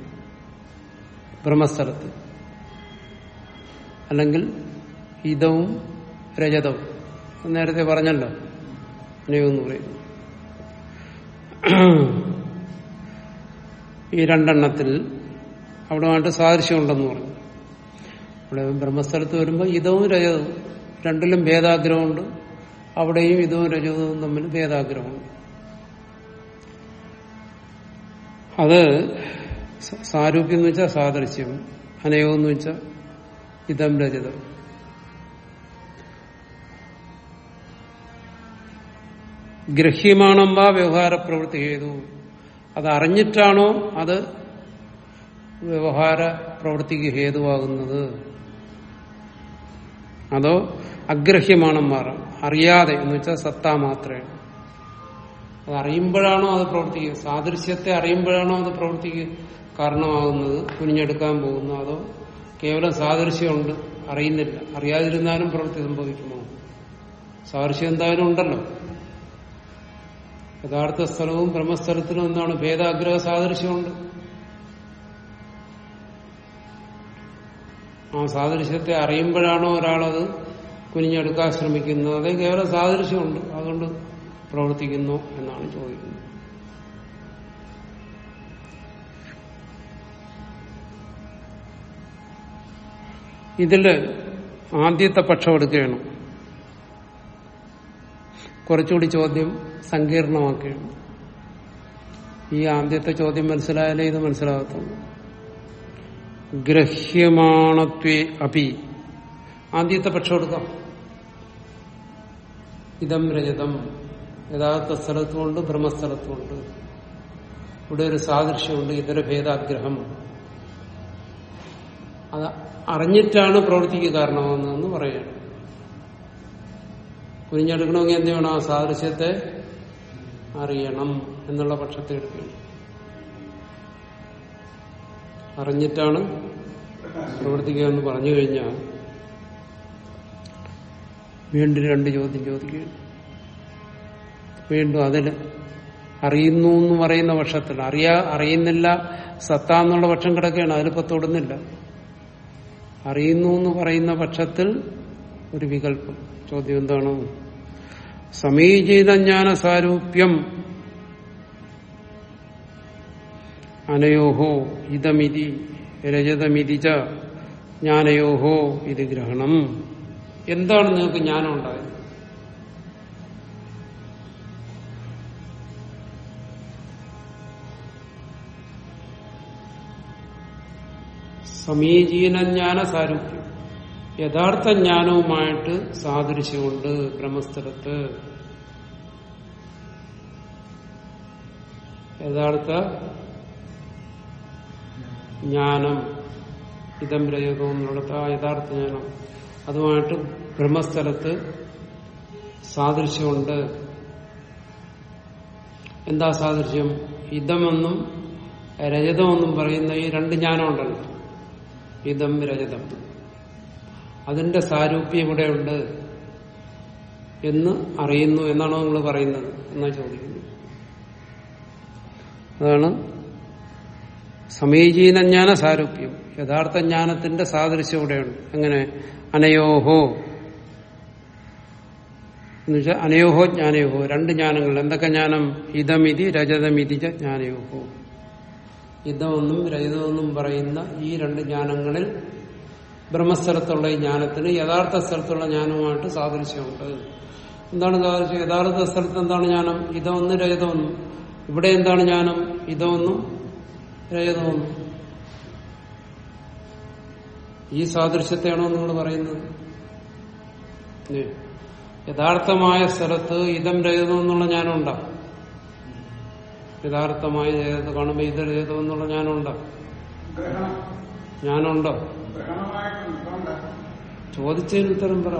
ബ്രഹ്മസ്ഥലത്ത്. അല്ലെങ്കിൽ ഹിതവും രജതവും. നേരത്തെ പറഞ്ഞല്ലോ. എന്ന് പറയുന്നു. ഈ രണ്ടെണ്ണത്തിൽ അവിടെ വേണ്ട സാദൃശ്യമുണ്ടെന്ന് പറഞ്ഞു. ഇവിടെ ബ്രഹ്മസ്ഥലത്ത് വരുമ്പോൾ ഇതവും രജതവും. രണ്ടിലും ഭേദാഗ്രഹമുണ്ട്. അവിടെയും ഇതും രജതവും തമ്മിൽ ഭേദാഗ്രഹമുണ്ട്. അത് സാരൂപ്യം എന്ന് വെച്ചാൽ സാദൃശ്യം. അനയോ എന്ന് വെച്ചാൽ ഇതം രചിതം ഗ്രഹ്യമാണം വാ വ്യവഹാര പ്രവൃത്തി ചെയ്തു. അത് അറിഞ്ഞിട്ടാണോ അത് വ്യവഹാര പ്രവൃത്തിക്ക് ഹേതുവാകുന്നത്? അതോ അഗ്രഹ്യമാണം മാറ അറിയാതെ എന്ന് വെച്ചാൽ സത്ത മാത്രമേ. അത് അറിയുമ്പോഴാണോ അത് പ്രവർത്തിക്കുക? സാദൃശ്യത്തെ അറിയുമ്പോഴാണോ അത് പ്രവർത്തിക്ക് കാരണമാകുന്നത് കുനിഞ്ഞെടുക്കാൻ പോകുന്നു. അതോ കേവലം സാദൃശ്യമുണ്ട് അറിയുന്നില്ല. അറിയാതിരുന്നാലും പ്രവൃത്തി സംഭവിക്കുമോ? സാദൃശ്യം എന്തായാലും ഉണ്ടല്ലോ. യഥാർത്ഥ സ്ഥലവും ബ്രഹ്മസ്ഥലത്തിലും എന്താണ് ഭേദാഗ്രഹ സാദൃശ്യമുണ്ട്. ആ സാദൃശ്യത്തെ അറിയുമ്പോഴാണോ ഒരാളത് കുനിഞ്ഞെടുക്കാൻ ശ്രമിക്കുന്നു അതേ കേവലം സാദൃശ്യമുണ്ട്. അതുകൊണ്ട് പ്രവർത്തിക്കുന്നു എന്നാണ് ചോദിക്കുന്നത്. ഇതിന്റെ ആദ്യത്തെ പക്ഷം എടുക്കുകയാണ്. കുറച്ചുകൂടി ചോദ്യം സങ്കീർണമാക്കുകയാണ്. ഈ ആദ്യത്തെ ചോദ്യം മനസ്സിലായാലേ ഇത് മനസ്സിലാകത്തുള്ളൂ. ഗ്രഹ്യമാണത്വേ അപി. ആദ്യത്തെ പക്ഷം എടുക്കാം. ഇതം രജതം. യഥാർത്ഥ സ്ഥലത്തുമുണ്ട് ബ്രഹ്മസ്ഥലത്തുമുണ്ട്. ഇവിടെ ഒരു സാദൃശ്യമുണ്ട് ഇതര ഭേദാഗ്രഹം. അത് അറിഞ്ഞിട്ടാണ് പ്രവൃത്തിക്ക് കാരണമാകുന്നതെന്ന് പറയുകയാണ് കുഞ്ഞെടുക്കണമെങ്കിൽ എന്ത് വേണം ആ സാദൃശ്യത്തെ അറിയണം എന്നുള്ള പക്ഷത്തെ എടുക്കണം. അറിഞ്ഞിട്ടാണ് പ്രവർത്തിക്കുക എന്ന് പറഞ്ഞു കഴിഞ്ഞാൽ വീണ്ടും രണ്ട് ചോദ്യം ചോദിക്കുകയാണ്. വീണ്ടും അതിൽ അറിയുന്നു എന്ന് പറയുന്ന പക്ഷത്തിൽ അറിയാ അറിയുന്നില്ല സത്ത എന്നുള്ള പക്ഷം കിടക്കുകയാണ് അതിലിപ്പോ തൊടുന്നില്ല. അറിയുന്നു എന്ന് പറയുന്ന പക്ഷത്തിൽ ഒരു വികല്പം ചോദ്യം എന്താണ്? സമീചിതജ്ഞാന സാരൂപ്യം അനയോഹോ ഇതമിതി രജതമിതി ജ്ഞാനയോഹോ ഇത് ഗ്രഹണം. എന്താണ് നിങ്ങൾക്ക് ജ്ഞാനം ഉണ്ടായത് സമീചീന ജ്ഞാന സാരൂപ്യം യഥാർത്ഥ ജ്ഞാനവുമായിട്ട് സാദൃശ്യമുണ്ട് ബ്രഹ്മസ്ഥലത്ത്. യഥാർത്ഥ ജ്ഞാനം ഇതം രജതം നടത്താം യഥാർത്ഥ ജ്ഞാനം. അതുമായിട്ട് ബ്രഹ്മസ്ഥലത്ത് സാദൃശ്യമുണ്ട്. എന്താ സാദൃശ്യം? ഇതമെന്നും രജതമെന്നും പറയുന്ന ഈ രണ്ട് ജ്ഞാനമുണ്ടല്ലോ. ഇതം രജതം. അതിന്റെ സാരൂപ്യം ഇവിടെയുണ്ട് എന്ന് അറിയുന്നു എന്നാണോ നിങ്ങൾ പറയുന്നത് എന്നാ ചോദിക്കുന്നു. അതാണ് സമീചീന ജ്ഞാന സാരൂപ്യം. യഥാർത്ഥ ജ്ഞാനത്തിന്റെ സാദൃശ്യം ഇവിടെയുണ്ട്. അങ്ങനെ അനയോഹോ. എന്നുവെച്ചാൽ അനയോഹോ ജ്ഞാനയോഹോ. രണ്ട് ജ്ഞാനങ്ങൾ. എന്തൊക്കെ ജ്ഞാനം? ഇതമിതി രജതമിതി ജ്ഞാനയോഹോ. ഇതമെന്നും രജതമെന്നും പറയുന്ന ഈ രണ്ട് ജ്ഞാനങ്ങളിൽ ബ്രഹ്മസ്ഥലത്തുള്ള ഈ ജ്ഞാനത്തിന് യഥാർത്ഥ സ്ഥലത്തുള്ള ജ്ഞാനവുമായിട്ട് സാദൃശ്യമുണ്ട്. എന്താണ് സാദൃശ്യം? യഥാർത്ഥ സ്ഥലത്ത് എന്താണ് ജ്ഞാനം? ഇതമൊന്ന് രജതമൊന്നും. ഇവിടെ എന്താണ് ജ്ഞാനം? ഇതൊന്നും രജതമൊന്നും. ഈ സാദൃശ്യത്തെയാണോ നിങ്ങൾ പറയുന്നത്. യഥാർത്ഥമായ സ്ഥലത്ത് ഇതം രഹിതം എന്നുള്ള ജ്ഞാനം ഉണ്ടാവും യഥാർത്ഥമായ രഹിതം കാണുമ്പോ ഇത് രഹിതം എന്നുള്ള ഉണ്ട് ചോദിച്ചതിന് ഉത്തരം പറ.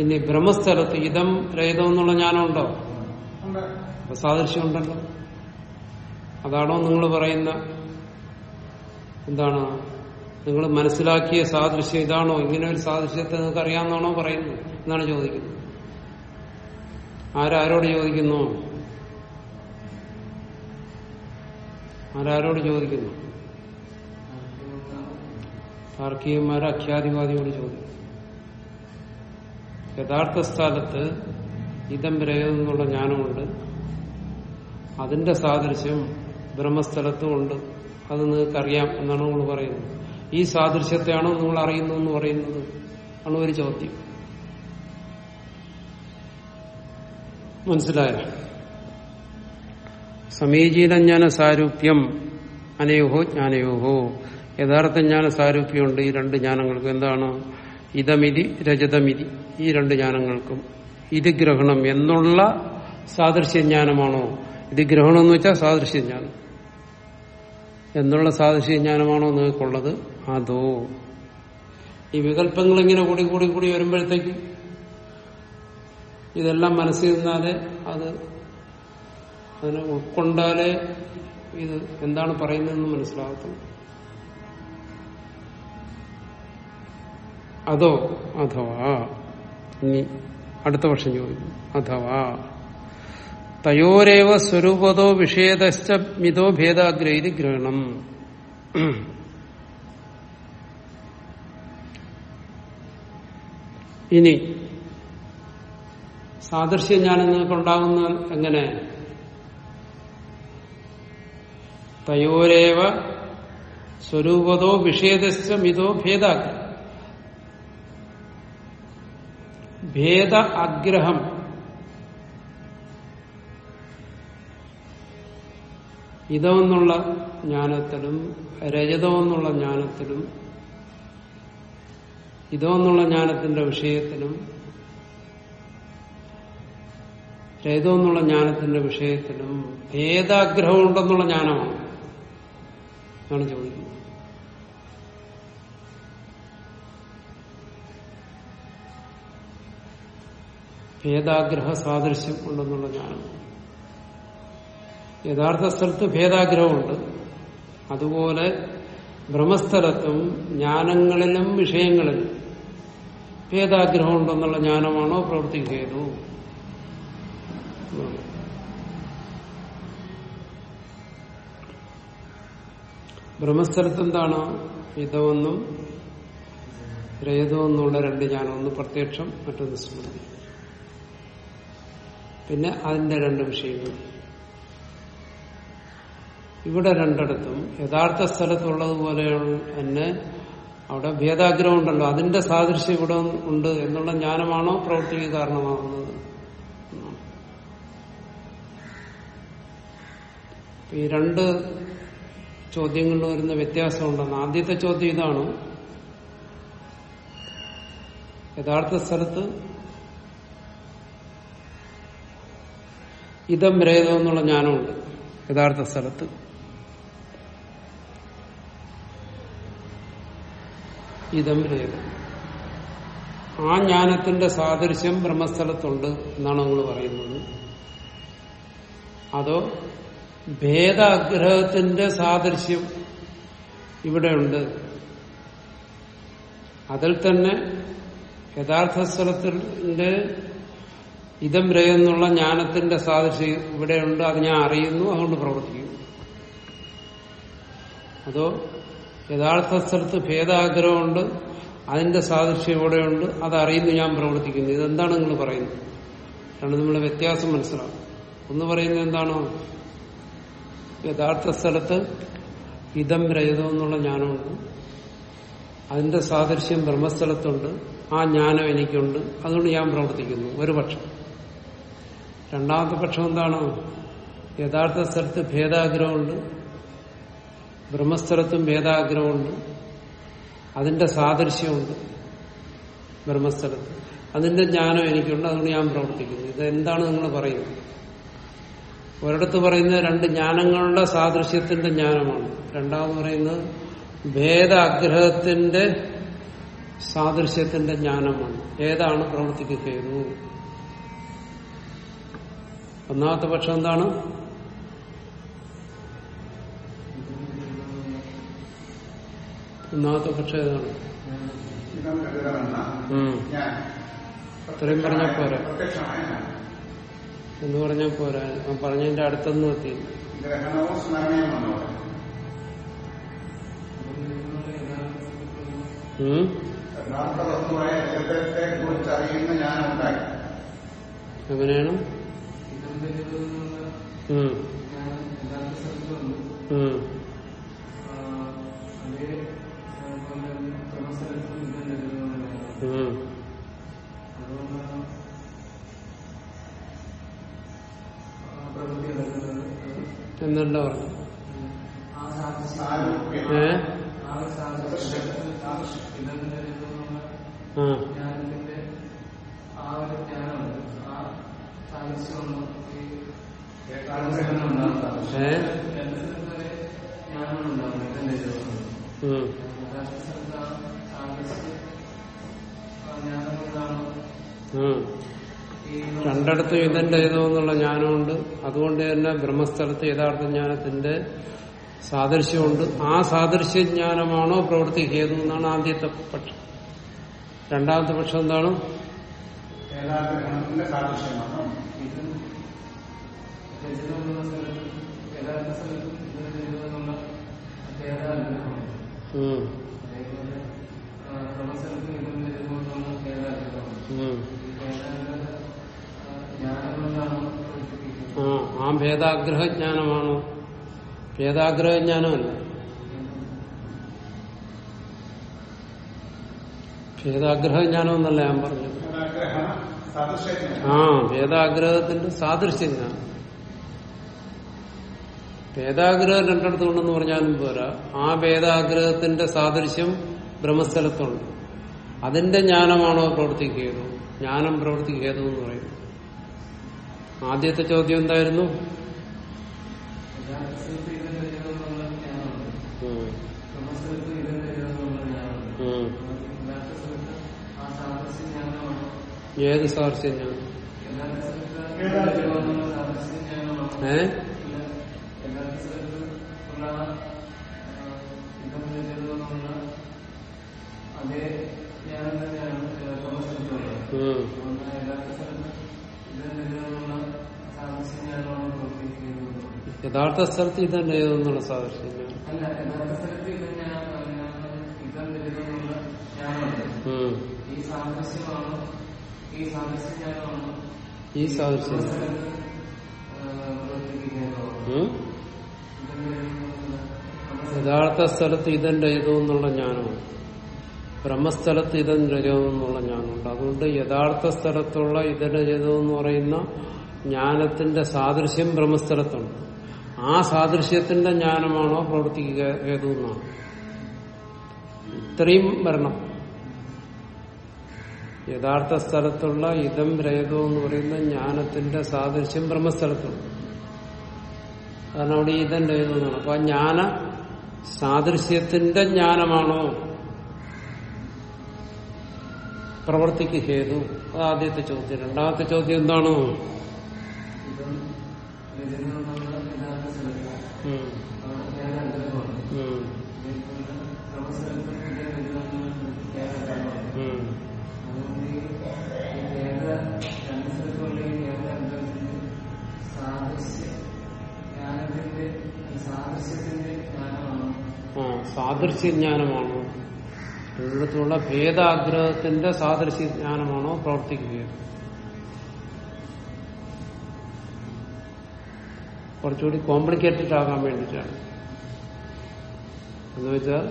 ഇനി ബ്രഹ്മസ്ഥലത്ത് ഇതം രഹിതം എന്നുള്ള ഞാനുണ്ടോ? സാദൃശ്യം ഉണ്ടല്ലോ അതാണോ നിങ്ങൾ പറയുന്ന? എന്താണ്? നിങ്ങൾ മനസ്സിലാക്കിയ സാദൃശ്യം ഇതാണോ? ഇങ്ങനെ ഒരു സാദൃശ്യത്തെ നിങ്ങൾക്ക് അറിയാമെന്നാണോ പറയുന്നത്? എന്നാണ് ചോദിക്കുന്നത്. ആരാരോട് ചോദിക്കുന്നു? ആരാരോട് ചോദിക്കുന്നു? താർക്കികന്മാർ അഖ്യാതിവാദിയോട് ചോദിക്കും യഥാർത്ഥ സ്ഥലത്ത് ഇതം പ്രയോഗം എന്നുള്ള ജ്ഞാനമുണ്ട്. അതിന്റെ സാദൃശ്യം ബ്രഹ്മസ്ഥലത്തും ഉണ്ട്. അത് നിങ്ങൾക്കറിയാം എന്നാണ് നമ്മൾ പറയുന്നത്. ഈ സാദൃശ്യത്തെയാണോ നിങ്ങൾ അറിയുന്നതെന്ന് പറയുന്നത്? ആണ് ഒരു ചോദ്യം. മനസ്സിലായോ? സമീചീനജ്ഞാന സാരൂപ്യം അനയോഹോ ജ്ഞാനയോഹോ. യഥാർത്ഥ ജ്ഞാന സാരൂപ്യമുണ്ട് ഈ രണ്ട് ജ്ഞാനങ്ങൾക്കും. എന്താണ്? ഇതമിതി രജതമിതി ഈ രണ്ട് ജ്ഞാനങ്ങൾക്കും. ഇത് ഗ്രഹണം എന്നുള്ള സാദൃശ്യജ്ഞാനമാണോ? ഇത് ഗ്രഹണം എന്ന് വെച്ചാൽ സാദൃശ്യജ്ഞാനം. എന്നുള്ള സാദൃശ്യജ്ഞാനമാണോ നിങ്ങൾക്കുള്ളത്? അതോ ഈ വികല്പങ്ങൾ ഇങ്ങനെ കൂടി കൂടി കൂടി വരുമ്പോഴത്തേക്ക് ഇതെല്ലാം മനസ്സിൽ നിന്നാലേ അത് അതിനെ ഉൾക്കൊണ്ടാലേ ഇത് എന്താണ് പറയുന്നതെന്ന് മനസ്സിലാകത്തുള്ളൂ. അതോ അഥവാ ഇനി അടുത്ത വർഷം ചോദിക്കും അഥവാ തയോരേവ സ്വരൂപതോ വിഷയതശ്ച മിതോ ഭേദാഗ്രഹി ഗ്രഹണം. ഇനി സാദൃശ്യജ്ഞാനം നിങ്ങൾക്കുണ്ടാകുന്ന എങ്ങനെ? തയോരേവ സ്വരൂപതോ വിഷേദശ്ച മിതോ ഭേദാഗ്രഹം ഭേദ ആഗ്രഹം ഇതമെന്നുള്ള ജ്ഞാനത്തിലും രജതമെന്നുള്ള ജ്ഞാനത്തിലും ഇതമെന്നുള്ള ജ്ഞാനത്തിന്റെ വിഷയത്തിലും രജതമെന്നുള്ള ജ്ഞാനത്തിന്റെ വിഷയത്തിലും ഭേദാഗ്രഹം ഉണ്ടെന്നുള്ള ജ്ഞാനമാണ്. ആണ് ചോദിക്കുന്നത് ഭേദാഗ്രഹ സാദൃശ്യം ഉണ്ടെന്നുള്ള ജ്ഞാനം. യഥാർത്ഥ സ്ഥലത്ത് ഭേദാഗ്രഹമുണ്ട്. അതുപോലെ ബ്രഹ്മസ്ഥലത്തും ജ്ഞാനങ്ങളിലും വിഷയങ്ങളിലും ഭേദാഗ്രഹം ഉണ്ടെന്നുള്ള ജ്ഞാനമാണോ പ്രവർത്തിക്കേതു ബ്രഹ്മസ്ഥലത്ത് എന്താണ് ഹിതമെന്നും രഹിതമെന്നുള്ള രണ്ട് ജ്ഞാനം ഒന്ന് പ്രത്യക്ഷം മറ്റൊന്ന് സ്മൃതി. പിന്നെ അതിന്റെ രണ്ട് വിഷയങ്ങൾ. ഇവിടെ രണ്ടിടത്തും. യഥാർത്ഥ സ്ഥലത്തുള്ളതുപോലെ തന്നെ അവിടെ ഭേദാഗ്രഹം ഉണ്ടല്ലോ. അതിന്റെ സാദൃശ്യം ഇവിടെ ഉണ്ട് എന്നുള്ള ജ്ഞാനമാണോ പ്രവൃത്തിക്ക് കാരണമാകുന്നത്? ഈ രണ്ട് ചോദ്യങ്ങളിൽ വരുന്ന വ്യത്യാസമുണ്ടെന്ന് ആദ്യത്തെ ചോദ്യം ഇതാണ്. യഥാർത്ഥ സ്ഥലത്ത് ഇതം രേതം എന്നുള്ള ജ്ഞാനമുണ്ട്. യഥാർത്ഥ സ്ഥലത്ത്. ഇതം രേഖ. ആ ജ്ഞാനത്തിന്റെ സാദൃശ്യം ബ്രഹ്മസ്ഥലത്തുണ്ട് എന്നാണ് നമ്മൾ പറയുന്നത്. അതോ ഭേദാഗ്രഹത്തിന്റെ സാദൃശ്യം ഇവിടെയുണ്ട്. അതിൽ തന്നെ യഥാർത്ഥ സ്ഥലത്തിന്റെ ഇതം രയെന്നുള്ള ജ്ഞാനത്തിന്റെ സാദൃശ്യം ഇവിടെയുണ്ട്. അത് ഞാൻ അറിയുന്നു അതുകൊണ്ട് പ്രവർത്തിക്കുന്നു. അതോ യഥാർത്ഥ സ്ഥലത്ത് ഭേദാഗ്രഹമുണ്ട് അതിന്റെ സാദൃശ്യം ഇവിടെയുണ്ട് അതറിയുന്നു ഞാൻ പ്രവർത്തിക്കുന്നു. ഇതെന്താണ് നിങ്ങൾ പറയുന്നത്? കാരണം നമ്മളെ വ്യത്യാസം മനസ്സിലാവും. ഒന്ന് പറയുന്നത് എന്താണോ? യഥാർത്ഥ സ്ഥലത്ത് ഇതം രഹിതം എന്നുള്ള ജ്ഞാനമുണ്ട്. അതിന്റെ സാദൃശ്യം ബ്രഹ്മസ്ഥലത്തുണ്ട്. ആ ജ്ഞാനം എനിക്കുണ്ട്. അതുകൊണ്ട് ഞാൻ പ്രവർത്തിക്കുന്നു. ഒരു പക്ഷം. രണ്ടാമത്തെ പക്ഷം എന്താണോ? യഥാർത്ഥ സ്ഥലത്ത് ഭേദാഗ്രഹമുണ്ട്. ബ്രഹ്മസ്ഥലത്തും വേദാഗ്രഹമുണ്ട്. അതിന്റെ സാദൃശ്യമുണ്ട് ബ്രഹ്മസ്ഥലത്ത്. അതിന്റെ ജ്ഞാനം എനിക്കുണ്ട് അതുകൊണ്ട് ഞാൻ പ്രവർത്തിക്കുന്നു. ഇത് എന്താണ് നിങ്ങൾ പറയുന്നത്? ഒരിടത്ത് പറയുന്നത് രണ്ട് ജ്ഞാനങ്ങളുടെ സാദൃശ്യത്തിന്റെ ജ്ഞാനമാണ്. രണ്ടാമത് പറയുന്നത് ഭേദാഗ്രഹത്തിന്റെ സാദൃശ്യത്തിന്റെ ജ്ഞാനമാണ്. ഏതാണ് പ്രവർത്തിക്കുകയുള്ളൂ ഒന്നാമത്തെ പക്ഷം എന്താണ്? ഒന്നാമത്തെ പക്ഷേ ഏതാണ് അത്രയും പറഞ്ഞാൽ പോരാ. എന്ന് പറഞ്ഞാൽ പോരാ. പറഞ്ഞതിന്റെ അടുത്തൊന്നും എത്തി അങ്ങനെയാണ് എന്നല്ല പറഞ്ഞു ഏ? രണ്ടിടത്തും ഇതിന്റെ ഏതോ എന്നുള്ള ജ്ഞാനമുണ്ട്. അതുകൊണ്ട് തന്നെ ബ്രഹ്മസ്ഥലത്ത് യഥാർത്ഥ ജ്ഞാനത്തിന്റെ സാദൃശ്യമുണ്ട്. ആ സാദൃശ്യ ജ്ഞാനമാണോ പ്രവൃത്തി ഹേതു എന്നാണ് ആദ്യത്തെ പക്ഷം. രണ്ടാമത്തെ പക്ഷം എന്താണ്? ഉം. ഗ്രഹണത്തിന്റെ ആ ആ ഭേദാഗ്രഹ ജ്ഞാനമാണോ ഭേദാഗ്രഹ ജ്ഞാനമല്ല എന്നല്ല ഞാൻ പറഞ്ഞത്. ആ ഭേദാഗ്രഹത്തിന്റെ സാദൃശ്യം ജ്ഞാനം ഭേദാഗ്രഹം രണ്ടിടത്ത് ഉണ്ടെന്ന് പറഞ്ഞാലും പോരാ. ആ ഭേദാഗ്രഹത്തിന്റെ സാദൃശ്യം ബ്രഹ്മസ്ഥലത്തുണ്ട്. അതിന്റെ ജ്ഞാനമാണോ പ്രവർത്തിക്കേതു? ജ്ഞാനം പ്രവർത്തിക്കേതു എന്ന് പറയുന്നു ആദ്യത്തെ ചോദ്യം എന്തായിരുന്നു? ഏത് സാർസ്യം ഏ? അതേ ജ്ഞാനം തന്നെയാണ് യഥാർത്ഥ സ്ഥലത്ത് ഇതന്നെ ഏതെന്നുള്ള സാദൃശ്യം? ഈ സാദൃശ്യ? യഥാർത്ഥ സ്ഥലത്ത് ഇതന്റെ ഏതോ എന്നുള്ള ജ്ഞാനമാണ് ബ്രഹ്മസ്ഥലത്ത് ഇതം രജോ എന്നുള്ള അതുകൊണ്ട് യഥാർത്ഥ സ്ഥലത്തുള്ള ഇതര രജോ എന്ന് പറയുന്ന ജ്ഞാനത്തിന്റെ സാദൃശ്യം ബ്രഹ്മസ്ഥലത്തുണ്ട്. ആ സാദൃശ്യത്തിന്റെ ജ്ഞാനമാണോ പ്രവർത്തിക്കുക ഏതു എന്നാണ് ഇത്രയും വരണം. യഥാർത്ഥ സ്ഥലത്തുള്ള ഇതം രേതോ എന്ന് പറയുന്ന ജ്ഞാനത്തിന്റെ സാദൃശ്യം ബ്രഹ്മസ്ഥലത്തുണ്ട്. കാരണം അവിടെ ഇതം രേതോ അപ്പൊ ജ്ഞാന സാദൃശ്യത്തിന്റെ ജ്ഞാനമാണോ പ്രവർത്തിക്ക് ഹേതു ആദ്യത്തെ ചോദ്യം രണ്ടാമത്തെ ചോദ്യം എന്താണ് സാദൃശ്യജ്ഞാനമാണ് എന്നിടത്തുള്ള ഭേദാഗ്രഹത്തിന്റെ സാദൃശ്യജ്ഞാനമാണോ പ്രവർത്തിക്കുകയത് കുറച്ചുകൂടി കോംപ്ലിക്കേറ്റഡ് ആകാൻ വേണ്ടിയിട്ടാണ്. എന്ന് വെച്ചാൽ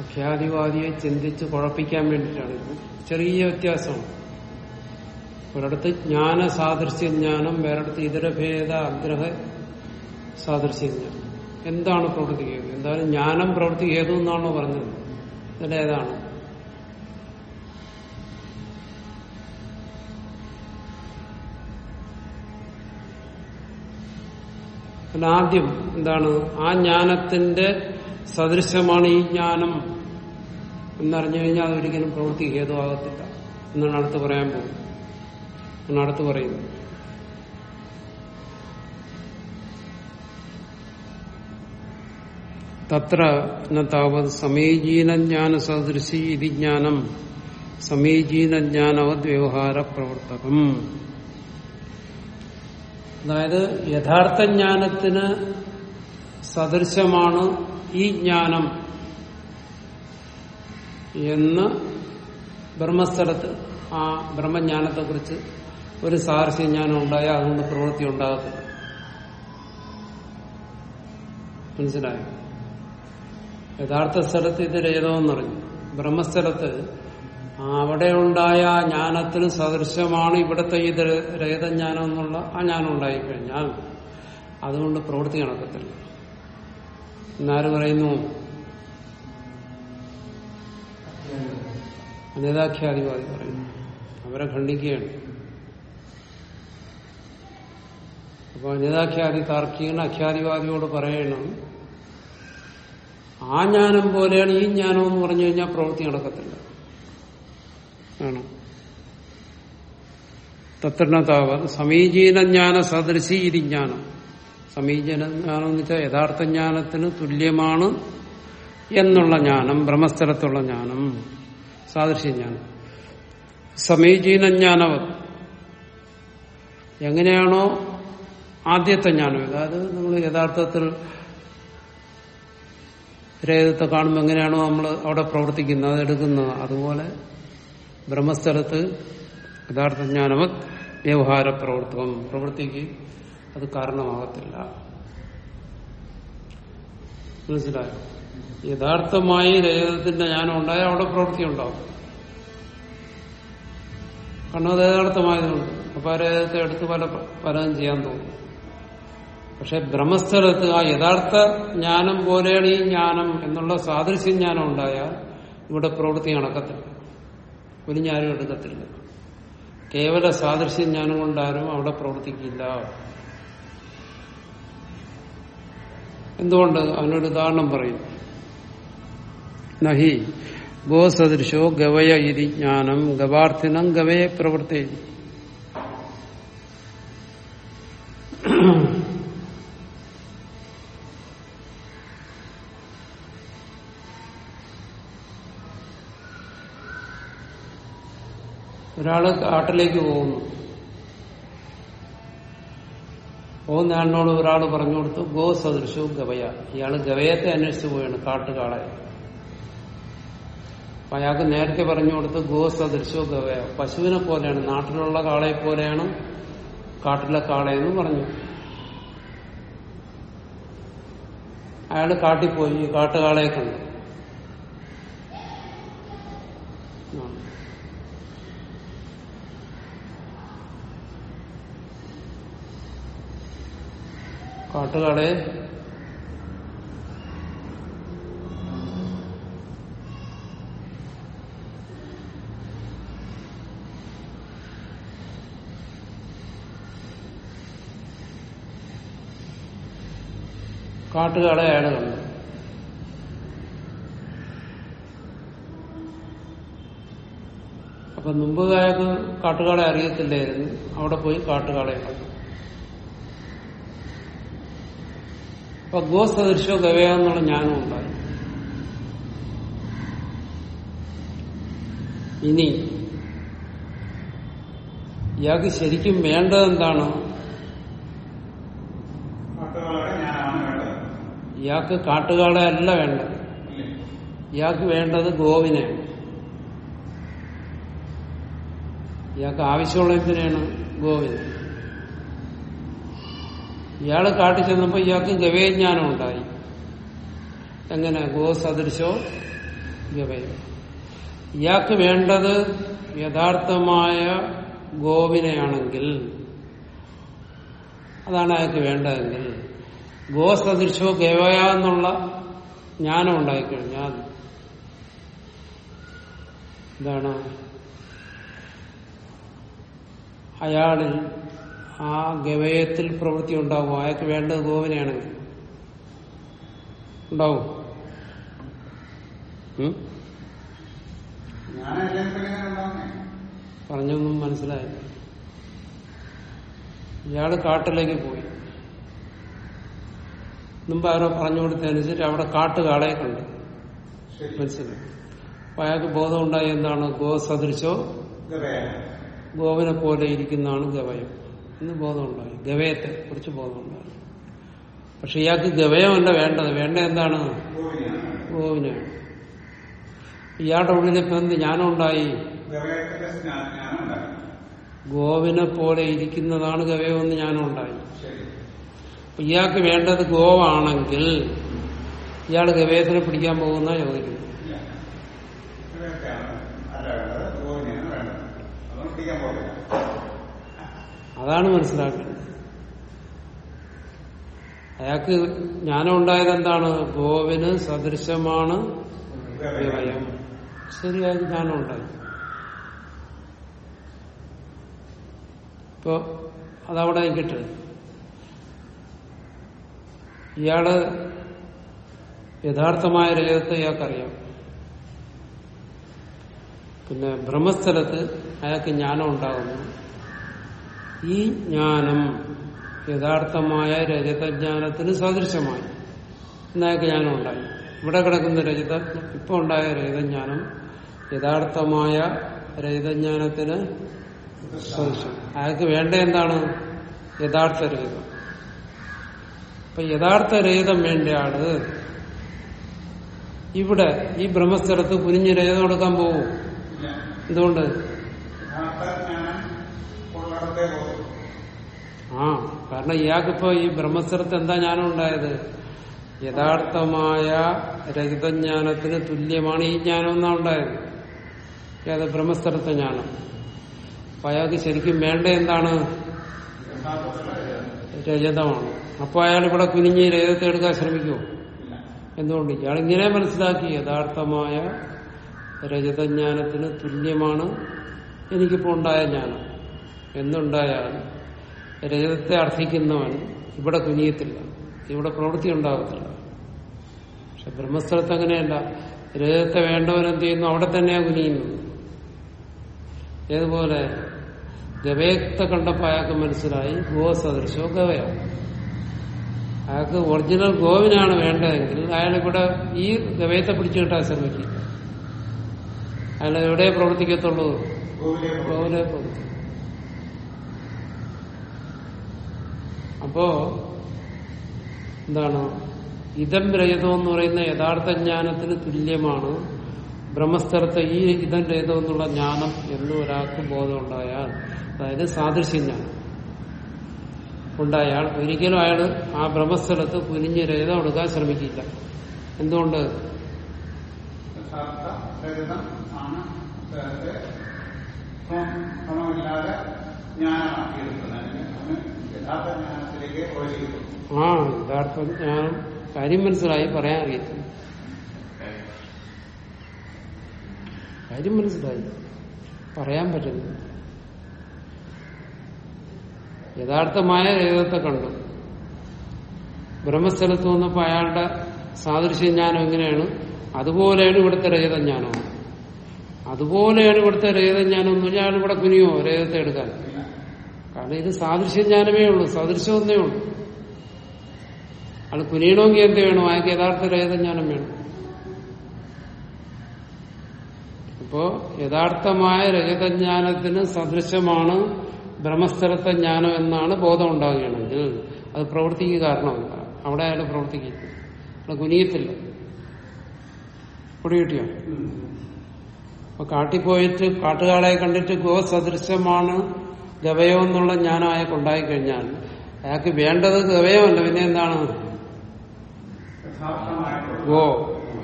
അഖ്യാതിവാദിയെ ചിന്തിച്ച് കുഴപ്പിക്കാൻ വേണ്ടിയിട്ടാണ് ചെറിയ വ്യത്യാസം ഒരിടത്ത് ജ്ഞാന സാദൃശ്യജ്ഞാനം വേറിടത്ത് ഇതരഭേദ സാദൃശ്യ സാദൃശ്യജ്ഞാനം. എന്താണ് പ്രവർത്തിക്കുന്നത് എന്തായാലും ജ്ഞാനം പ്രവർത്തിക്കുന്നതെന്നാണോ പറഞ്ഞത്. പിന്നെ ആദ്യം എന്താണ്? ആ ജ്ഞാനത്തിന്റെ സദൃശമാണ് ഈ ജ്ഞാനം. എന്നറിഞ്ഞു കഴിഞ്ഞാൽ അതൊരിക്കലും പ്രവൃത്തി ഹേതുവാകത്തില്ല. എന്നാണ് അടുത്ത് പറയാൻ പോകുന്നത്. അടുത്ത് പറയുന്നത്. തത്ര താവത് താവത് സമീചീനജ്ഞാന സദൃശി ഇതി ജ്ഞാനം. സമീചീനജ്ഞാനവത് വ്യവഹാര പ്രവർത്തകം അതായത് യഥാർത്ഥ ജ്ഞാനത്തിന് സദൃശമാണ് ഈ ജ്ഞാനം എന്ന് ബ്രഹ്മസ്ഥലത്ത് ആ ബ്രഹ്മജ്ഞാനത്തെക്കുറിച്ച് ഒരു സാദൃശ്യജ്ഞാനം ഉണ്ടായാൽ അതുകൊണ്ട് പ്രവൃത്തി ഉണ്ടാകത്തില്ല മനസ്സിലായോ? യഥാർത്ഥ സ്ഥലത്ത് ഇത് രേതമെന്നറിഞ്ഞു. ബ്രഹ്മസ്ഥലത്ത് അവിടെ ഉണ്ടായ ജ്ഞാനത്തിന് സദൃശമാണ് ഇവിടുത്തെ ഇത് രേതജ്ഞാനം എന്നുള്ള ആ ജ്ഞാനം ഉണ്ടായിക്കഴിഞ്ഞാൽ അതുകൊണ്ട് പ്രവൃത്തി നടക്കത്തില്ല. എന്നാര് പറയുന്നു? അനിതാഖ്യാതിവാദി പറയുന്നു. അവരെ ഖണ്ഡിക്കുകയാണ്. അപ്പൊ അനിതാഖ്യാതി താർക്കികൻ അഖ്യാതിവാദിയോട് പറയണം ആ ജ്ഞാനം പോലെയാണ് ഈ ജ്ഞാനം എന്ന് പറഞ്ഞു കഴിഞ്ഞാൽ പ്രവൃത്തി നടക്കത്തില്ല. ആണ്? തത്രണ താവത് സമീചീന ജ്ഞാന സദൃശി ഇതി ജ്ഞാനം. സമീചീന ജ്ഞാനം എന്ന് വെച്ചാൽ യഥാർത്ഥ ജ്ഞാനത്തിന് തുല്യമാണ് എന്നുള്ള ജ്ഞാനം ബ്രഹ്മസ്ഥലത്തുള്ള ജ്ഞാനം സാദൃശ്യ ജ്ഞാനം. സമീചീന ജ്ഞാനവ എങ്ങനെയാണോ ആദ്യത്തെ ജ്ഞാനം അതായത് നമ്മൾ യഥാർത്ഥത്തിൽ രേതത്തെ കാണുമ്പോൾ എങ്ങനെയാണോ നമ്മൾ അവിടെ പ്രവർത്തിക്കുന്നത് അതെടുക്കുന്നത് അതുപോലെ ബ്രഹ്മസ്ഥലത്ത് യഥാർത്ഥ ജ്ഞാനവത് വ്യവഹാര പ്രവർത്തനം. പ്രവൃത്തിക്ക് അത് കാരണമാകത്തില്ല. മനസ്സിലായോ? യഥാർത്ഥമായി രേതത്തിന്റെ ജ്ഞാനം ഉണ്ടായാൽ അവിടെ പ്രവൃത്തി ഉണ്ടാവും കാരണം അത് യഥാർത്ഥമായതുകൊണ്ട്. അപ്പൊ ആ രേതത്തെ എടുത്ത് പല പലതും ചെയ്യാൻ തോന്നും. പക്ഷെ ബ്രഹ്മസ്ഥലത്ത് ആ യഥാർത്ഥ ജ്ഞാനം പോലെയാണ് ഈ ജ്ഞാനം എന്നുള്ള സാദൃശ്യ ജ്ഞാനം ഉണ്ടായാൽ ഇവിടെ പ്രവൃത്തി നടക്കത്തില്ല. ഒരു ഞാനും എടുക്കത്തില്ല. കേവല സാദൃശ്യ ജ്ഞാനം കൊണ്ടാരും അവിടെ പ്രവർത്തിക്കില്ല. എന്തുകൊണ്ട്? അവനൊരു ഉദാഹരണം പറയും. നഹി ഗോസദൃശോ ഗവയ ഇതി ജ്ഞാനം ഗവാർത്ഥിനം ഗവയെ പ്രവൃത്തി ഒരാൾ കാട്ടിലേക്ക് പോകുന്നു. പോകുന്ന ആളിനോട് ഒരാൾ പറഞ്ഞു കൊടുത്തു ഗോ സദൃശു ഗവയ. ഇയാൾ ഗവയത്തെ അന്വേഷിച്ചു പോയാണ് കാട്ടുകാളെ. അപ്പൊ അയാൾക്ക് നേരത്തെ പറഞ്ഞു കൊടുത്ത് ഗോ സദൃശോ ഗവയ. പശുവിനെ പോലെയാണ് നാട്ടിലുള്ള കാളയെ പോലെയാണ് കാട്ടിലെ കാളയെന്ന് പറഞ്ഞു. അയാൾ കാട്ടിപ്പോയി കാട്ടുകാളയെ കണ്ടു. കാട്ടുകാളെ കാട്ടുകാടെ അയാൾ കണ്ടു. അപ്പൊ മുമ്പ് അയാൾക്ക് കാട്ടുകാളെ അറിയത്തില്ലായിരുന്നു. അവിടെ പോയി കാട്ടുകാളെ കണ്ടു. അപ്പൊ ഗോസദൃശോ ഗവയ എന്നുള്ള ജ്ഞാനം ഉണ്ടായി. ഇനി ഇയാൾക്ക് ശരിക്കും വേണ്ടത് എന്താണ്? ഇയാൾക്ക് കാട്ടുകാളെ അല്ല വേണ്ടത്. ഇയാൾക്ക് വേണ്ടത് ഗോവിനെയാണ് ഇയാൾക്ക് ആവശ്യമുള്ള എന്തിനാണ്? ഗോവിന്. ഇയാൾ കാട്ടി ചെന്നപ്പോ ഇയാൾക്ക് ഗവേജ്ഞാനം ഉണ്ടായി എങ്ങനെ? ഗോ സദൃശോ ഗവയം ഇയാൾക്ക് വേണ്ടത് യഥാർത്ഥമായ ഗോവിനെയാണെങ്കിൽ അതാണ് അയാൾക്ക് വേണ്ടതെങ്കിൽ. ഗോ സദൃശോ ഗവയ എന്നുള്ള ജ്ഞാനം ഉണ്ടായിക്കഴിഞ്ഞാൽ എന്താണ്? അയാളിൽ ആ ഗവയത്തിൽ പ്രവൃത്തി ഉണ്ടാവും. അയാൾക്ക് വേണ്ടത് ഗോവിനെയാണെങ്കിൽ. ഉണ്ടാവും. പറഞ്ഞൊന്നും മനസ്സിലായില്ല. ഇയാൾ കാട്ടിലേക്ക് പോയി. മുമ്പ് ആരോ പറഞ്ഞു കൊടുത്തതനുസരിച്ച് അവിടെ കാട്ടുകാളയെ കണ്ടു. ശരി മനസ്സിലായി. അപ്പൊ അയാൾക്ക് ബോധം ഉണ്ടായി എന്താണ്? ഗോ സദൃശോ ഗവേഷ ഗോവിനെ പോലെ ഇരിക്കുന്നതാണ് ഗവയം എന്ന് ബോധമുണ്ടായി ഗവയത്തെ കുറിച്ച് ബോധമുണ്ടായി പക്ഷെ ഇയാൾക്ക് ഗവയമല്ല വേണ്ടത്. വേണ്ട എന്താണ്? ഗോവിനാണ്. ഇയാളുടെ ഉള്ളിൽ ഇപ്പൊ എന്ത് ഞാനുണ്ടായി. ഗോവിനെ പോലെ ഇരിക്കുന്നതാണ് ഗവയമെന്ന് ഞാനുണ്ടായി. ഇയാൾക്ക് വേണ്ടത് ഗോവാണെങ്കിൽ ഇയാൾ ഗവയത്തിനെ പിടിക്കാൻ പോകുന്ന ചോദിക്കുന്നു ഇല്ല ഗവേഷയാണ് അല്ല വേണ്ടത് ഗോവിനെയാണ് വേണ്ടത് അതൊന്നും പിടിക്കാൻ പോകില്ല അതാണ് മനസ്സിലാക്കേണ്ടത് അയാൾക്ക് ജ്ഞാനം ഉണ്ടായത് എന്താണ്? ഗോവിന് സദൃശമാണ് ശരിയായ ജ്ഞാനം ഉണ്ടായി ഇപ്പോ അതവിടെ നിൽക്കട്ടെ ഇയാൾ യഥാർത്ഥമായ രജതത്തെ ഇയാൾക്കറിയാം. പിന്നെ ബ്രഹ്മസ്ഥലത്ത് അയാൾക്ക് ജ്ഞാനം ഉണ്ടാകുന്നു ഈ ജ്ഞാനം യഥാർത്ഥമായ രജതജ്ഞാനത്തിന് സദൃശമായി എന്നൊക്കെ ജ്ഞാനം ഉണ്ടായി ഇവിടെ കിടക്കുന്ന രജത ഇപ്പൊ ഉണ്ടായ രജതജ്ഞാനം യഥാർത്ഥമായ രജതജ്ഞാനത്തിന് സദൃശം അയാൾക്ക് വേണ്ട എന്താണ്? യഥാർത്ഥ രഹിതം അപ്പൊ യഥാർത്ഥ രഹിതം വേണ്ട ആൾ ഇവിടെ ഈ ബ്രഹ്മസ്ഥലത്ത് കുനിഞ്ഞ് രഹിതം കൊടുക്കാൻ പോകും എന്തുകൊണ്ട് യഥാർത്ഥ ജ്ഞാനം ഉള്ളിടത്തേ പോകും ആ കാരണം ഇയാൾക്കിപ്പോ ഈ ബ്രഹ്മസ്ഥലത്ത് എന്താ ജ്ഞാനം ഉണ്ടായത്? യഥാർത്ഥമായ രഹിതജ്ഞാനത്തിന് തുല്യമാണ് ഈ ജ്ഞാനം എന്നാ ഉണ്ടായത്? അത് ബ്രഹ്മസ്ഥലത്തെ ജ്ഞാനം? അപ്പൊ അയാൾക്ക് ശരിക്കും വേണ്ട എന്താണ്? രജതമാണ്. അപ്പൊ അയാൾ ഇവിടെ കുനിഞ്ഞ് രജതത്തെ എടുക്കാൻ ശ്രമിക്കുമോ എന്തുകൊണ്ട്? ഇയാൾ ഇങ്ങനെ മനസ്സിലാക്കി യഥാർത്ഥമായ രജതജ്ഞാനത്തിന് തുല്യമാണ് എനിക്കിപ്പോ ഉണ്ടായ ജ്ഞാനം. എന്നുണ്ടായാൽ രജതത്തെ അർത്ഥിക്കുന്നവൻ ഇവിടെ കുനിയത്തില്ല. ഇവിടെ പ്രവൃത്തി ഉണ്ടാകത്തില്ല. പക്ഷെ ബ്രഹ്മസ്ഥലത്ത് അങ്ങനെയല്ല. രജതത്തെ വേണ്ടവൻ എന്ത് ചെയ്യുന്നു? അവിടെ തന്നെയാണ് കുനിയുന്നത്. ഏതുപോലെ? ഗവയത്തെ കണ്ടപ്പോ അയാൾക്ക് മനസ്സിലായി ഗോ സദൃശോ ഗവയ. അയാൾക്ക് ഒറിജിനൽ ഗോവിനാണ് വേണ്ടതെങ്കിൽ അയാൾ ഇവിടെ ഈ ഗവയത്തെ പിടിച്ചു കിട്ടാൻ ശ്രമിക്കില്ല. അയാൾ എവിടെ പ്രവർത്തിക്കത്തുള്ളൂ? ഗോവിലെ ഗോവിനെ പ്രവർത്തിക്കും അപ്പോ എന്താണ്? ഇതം രഹിതം എന്ന് പറയുന്ന യഥാർത്ഥ ജ്ഞാനത്തിന് തുല്യമാണ്. ബ്രഹ്മസ്ഥലത്തെ ഈ ഇതം രഹിതം എന്നുള്ള ജ്ഞാനം എന്ന് ഒരാൾക്ക് ബോധമുണ്ടായാൽ അതായത് സാദൃശ്യജ്ഞാനം ഉണ്ടായാൽ ഒരിക്കലും അയാൾ ആ ബ്രഹ്മസ്ഥലത്ത് കുനിഞ്ഞ് രഹിതം എടുക്കാൻ ശ്രമിക്കില്ല. എന്തുകൊണ്ട്? യഥാർത്ഥ പ്രവേശിക്കുന്നു ആ യഥാർത്ഥ ജ്ഞാനം കാര്യം മനസ്സിലായി പറയാൻ അറിയത്തില്ല. കാര്യം മനസ്സിലായി. പറയാൻ പറ്റുന്നു യഥാർത്ഥമായ രേഖത്തെ കണ്ടു. ബ്രഹ്മസ്ഥലത്ത് വന്നപ്പോ അയാളുടെ സാദൃശ്യജ്ഞാനം എങ്ങനെയാണ്? അതുപോലെയാണ് ഇവിടുത്തെ രഹിതജ്ഞാനം അതുപോലെയാണ് ഇവിടുത്തെ എന്ന് പറഞ്ഞാൽ അയാൾ ഇവിടെ കുനിയോ രഹിതത്തെ എടുക്കാൻ. കാരണം ഇത് സാദൃശ്യജ്ഞാനമേ ഉള്ളൂ സദൃശ്യം ഒന്നേ ഉള്ളൂ. അത് കുനിയണമെങ്കിൽ എന്ത് വേണം? അയാൾക്ക് യഥാർത്ഥ രഹിതജ്ഞാനം വേണം. അപ്പോ യഥാർത്ഥമായ രഹിതജ്ഞാനത്തിന് സദൃശമാണ് ബ്രഹ്മസ്ഥലത്തെ ജ്ഞാനം എന്നാണ് ബോധം ഉണ്ടാകുകയാണെങ്കിൽ അത് പ്രവർത്തിക്ക് കാരണമല്ല അവിടെ അയാൾ പ്രവർത്തിക്കില്ല അവിടെ കുനിയത്തില്ല. പൊടി കിട്ടിയോ? അപ്പൊ കാട്ടിപ്പോയിട്ട് കാട്ടുകാളെ കണ്ടിട്ട് ഗോ സദൃശമാണ് ഗവയോ എന്നുള്ള ജ്ഞാനം അയാൾക്ക് ഉണ്ടായിക്കഴിഞ്ഞാൽ അയാൾക്ക് വേണ്ടത് ഗവയോ അല്ല പിന്നെ എന്താണ്? ഗോ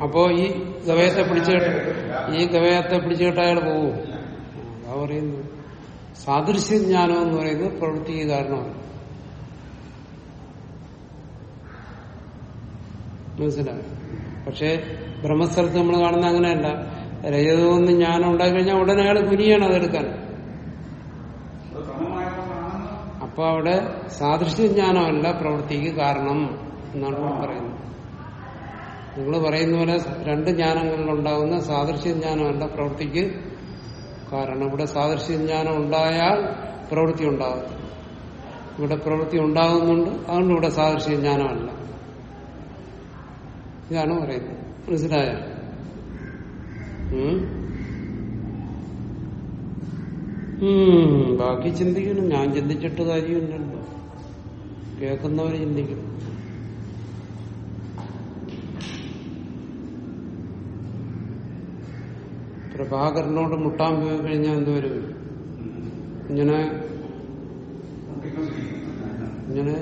അപ്പോ ഈ ഗവയത്തെ പിടിച്ചു ഈ ഗവയത്തെ പിടിച്ചിട്ട് അയാൾ പോവും. അതാ പറയുന്നു സാദൃശ്യ ജ്ഞാനം എന്ന് പറയുന്നത് പ്രവൃത്തിക്ക് കാരണമാണ്. മനസ്സിലായി? പക്ഷേ ബ്രഹ്മസ്ഥലത്ത് നമ്മൾ കാണുന്ന അങ്ങനെയല്ല. രജതമെന്ന് ജ്ഞാനം ഉണ്ടായി കഴിഞ്ഞാൽ ഉടനെ അയാൾ കുനിയാണ് അതെടുക്കാൻ അത് ക്രമമായതുകൊണ്ടാണ് അപ്പൊ അവിടെ സാദൃശ്യ ജ്ഞാനമല്ല പ്രവൃത്തിക്ക് കാരണം എന്നാണ് പറയുന്നത്. നിങ്ങൾ പറയുന്ന പോലെ രണ്ട് ജ്ഞാനങ്ങളിലുണ്ടാകുന്ന സാദൃശ്യ ജ്ഞാനമല്ല പ്രവൃത്തിക്ക് കാരണം. ഇവിടെ സാദൃശ്യജ്ഞാനം ഉണ്ടായാൽ പ്രവൃത്തി ഉണ്ടാകും ഇവിടെ പ്രവൃത്തി ഉണ്ടാകുന്നുണ്ട് അതുകൊണ്ട് ഇവിടെ സാദൃശ്യ ജ്ഞാനമല്ല ഇതാണ് പറയുന്നത്. മനസ്സിലായോ ഉം? ഉം, ബാക്കി ചിന്തിക്കണം ഞാൻ ചിന്തിച്ചിട്ട് കാര്യമില്ലല്ലോ. കേൾക്കുന്നവര് ചിന്തിക്കണം പ്രഭാകരനോട് മുട്ടാൻ പോയി കഴിഞ്ഞാൽ എന്തുവരും ഇങ്ങനെ ഇങ്ങനെ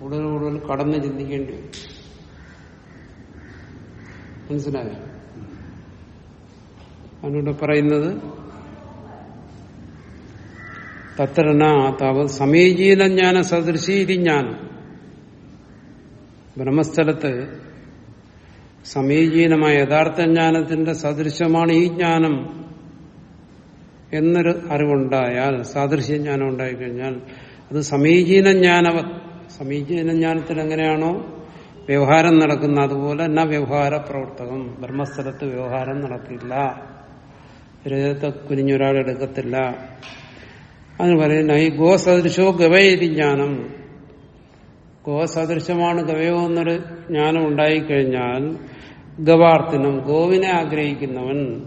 കൂടുതൽ കൂടുതൽ കടന്ന് ചിന്തിക്കേണ്ടി വരും. മനസ്സിലായോ? അതിനോട് പറയുന്നത് തത്രന താവത് സമീചീന ജ്ഞാന സദൃശി ഇതി ജ്ഞാനം. ബ്രഹ്മസ്ഥലത്ത് സമീചീനമായ യഥാർത്ഥ ജ്ഞാനത്തിന്റെ സദൃശമാണ് ഈ ജ്ഞാനം എന്നൊരു അറിവുണ്ടായാൽ സാദൃശ്യ ജ്ഞാനം ഉണ്ടായിക്കഴിഞ്ഞാൽ അത് സമീചീന ജ്ഞാനവ സമീചീന ജ്ഞാനത്തിൽ എങ്ങനെയാണോ വ്യവഹാരം നടക്കുന്ന അതുപോലെ ന വ്യവഹാര പ്രവർത്തകം ബ്രഹ്മസ്ഥലത്ത് വ്യവഹാരം നടക്കില്ല രജത്തെ കുനിഞ്ഞൊരാളെടുക്കത്തില്ല അതിന് പറയുന്ന ഈ ഗോസദൃശോ ഗവയതി ജ്ഞാനം. ഗോസദൃശമാണ് ഗവയോ എന്നൊരു ജ്ഞാനം ഉണ്ടായിക്കഴിഞ്ഞാൽ ഗവാർത്തിനം ഗോവിനെ ആഗ്രഹിക്കുന്നവൻ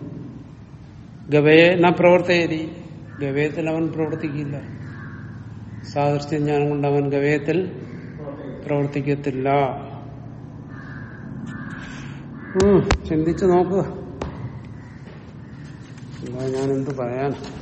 ഗവയെ ന പ്രവർത്തയതി ഗവയത്തിൽ അവൻ പ്രവർത്തിക്കില്ല. സാദൃശ്യ ജ്ഞാനം കൊണ്ട് അവൻ ഗവയത്തിൽ പ്രവർത്തിക്കത്തില്ല. ചിന്തിച്ചു നോക്കുക. ഞാൻ ഞാനെന്ത് പറയാൻ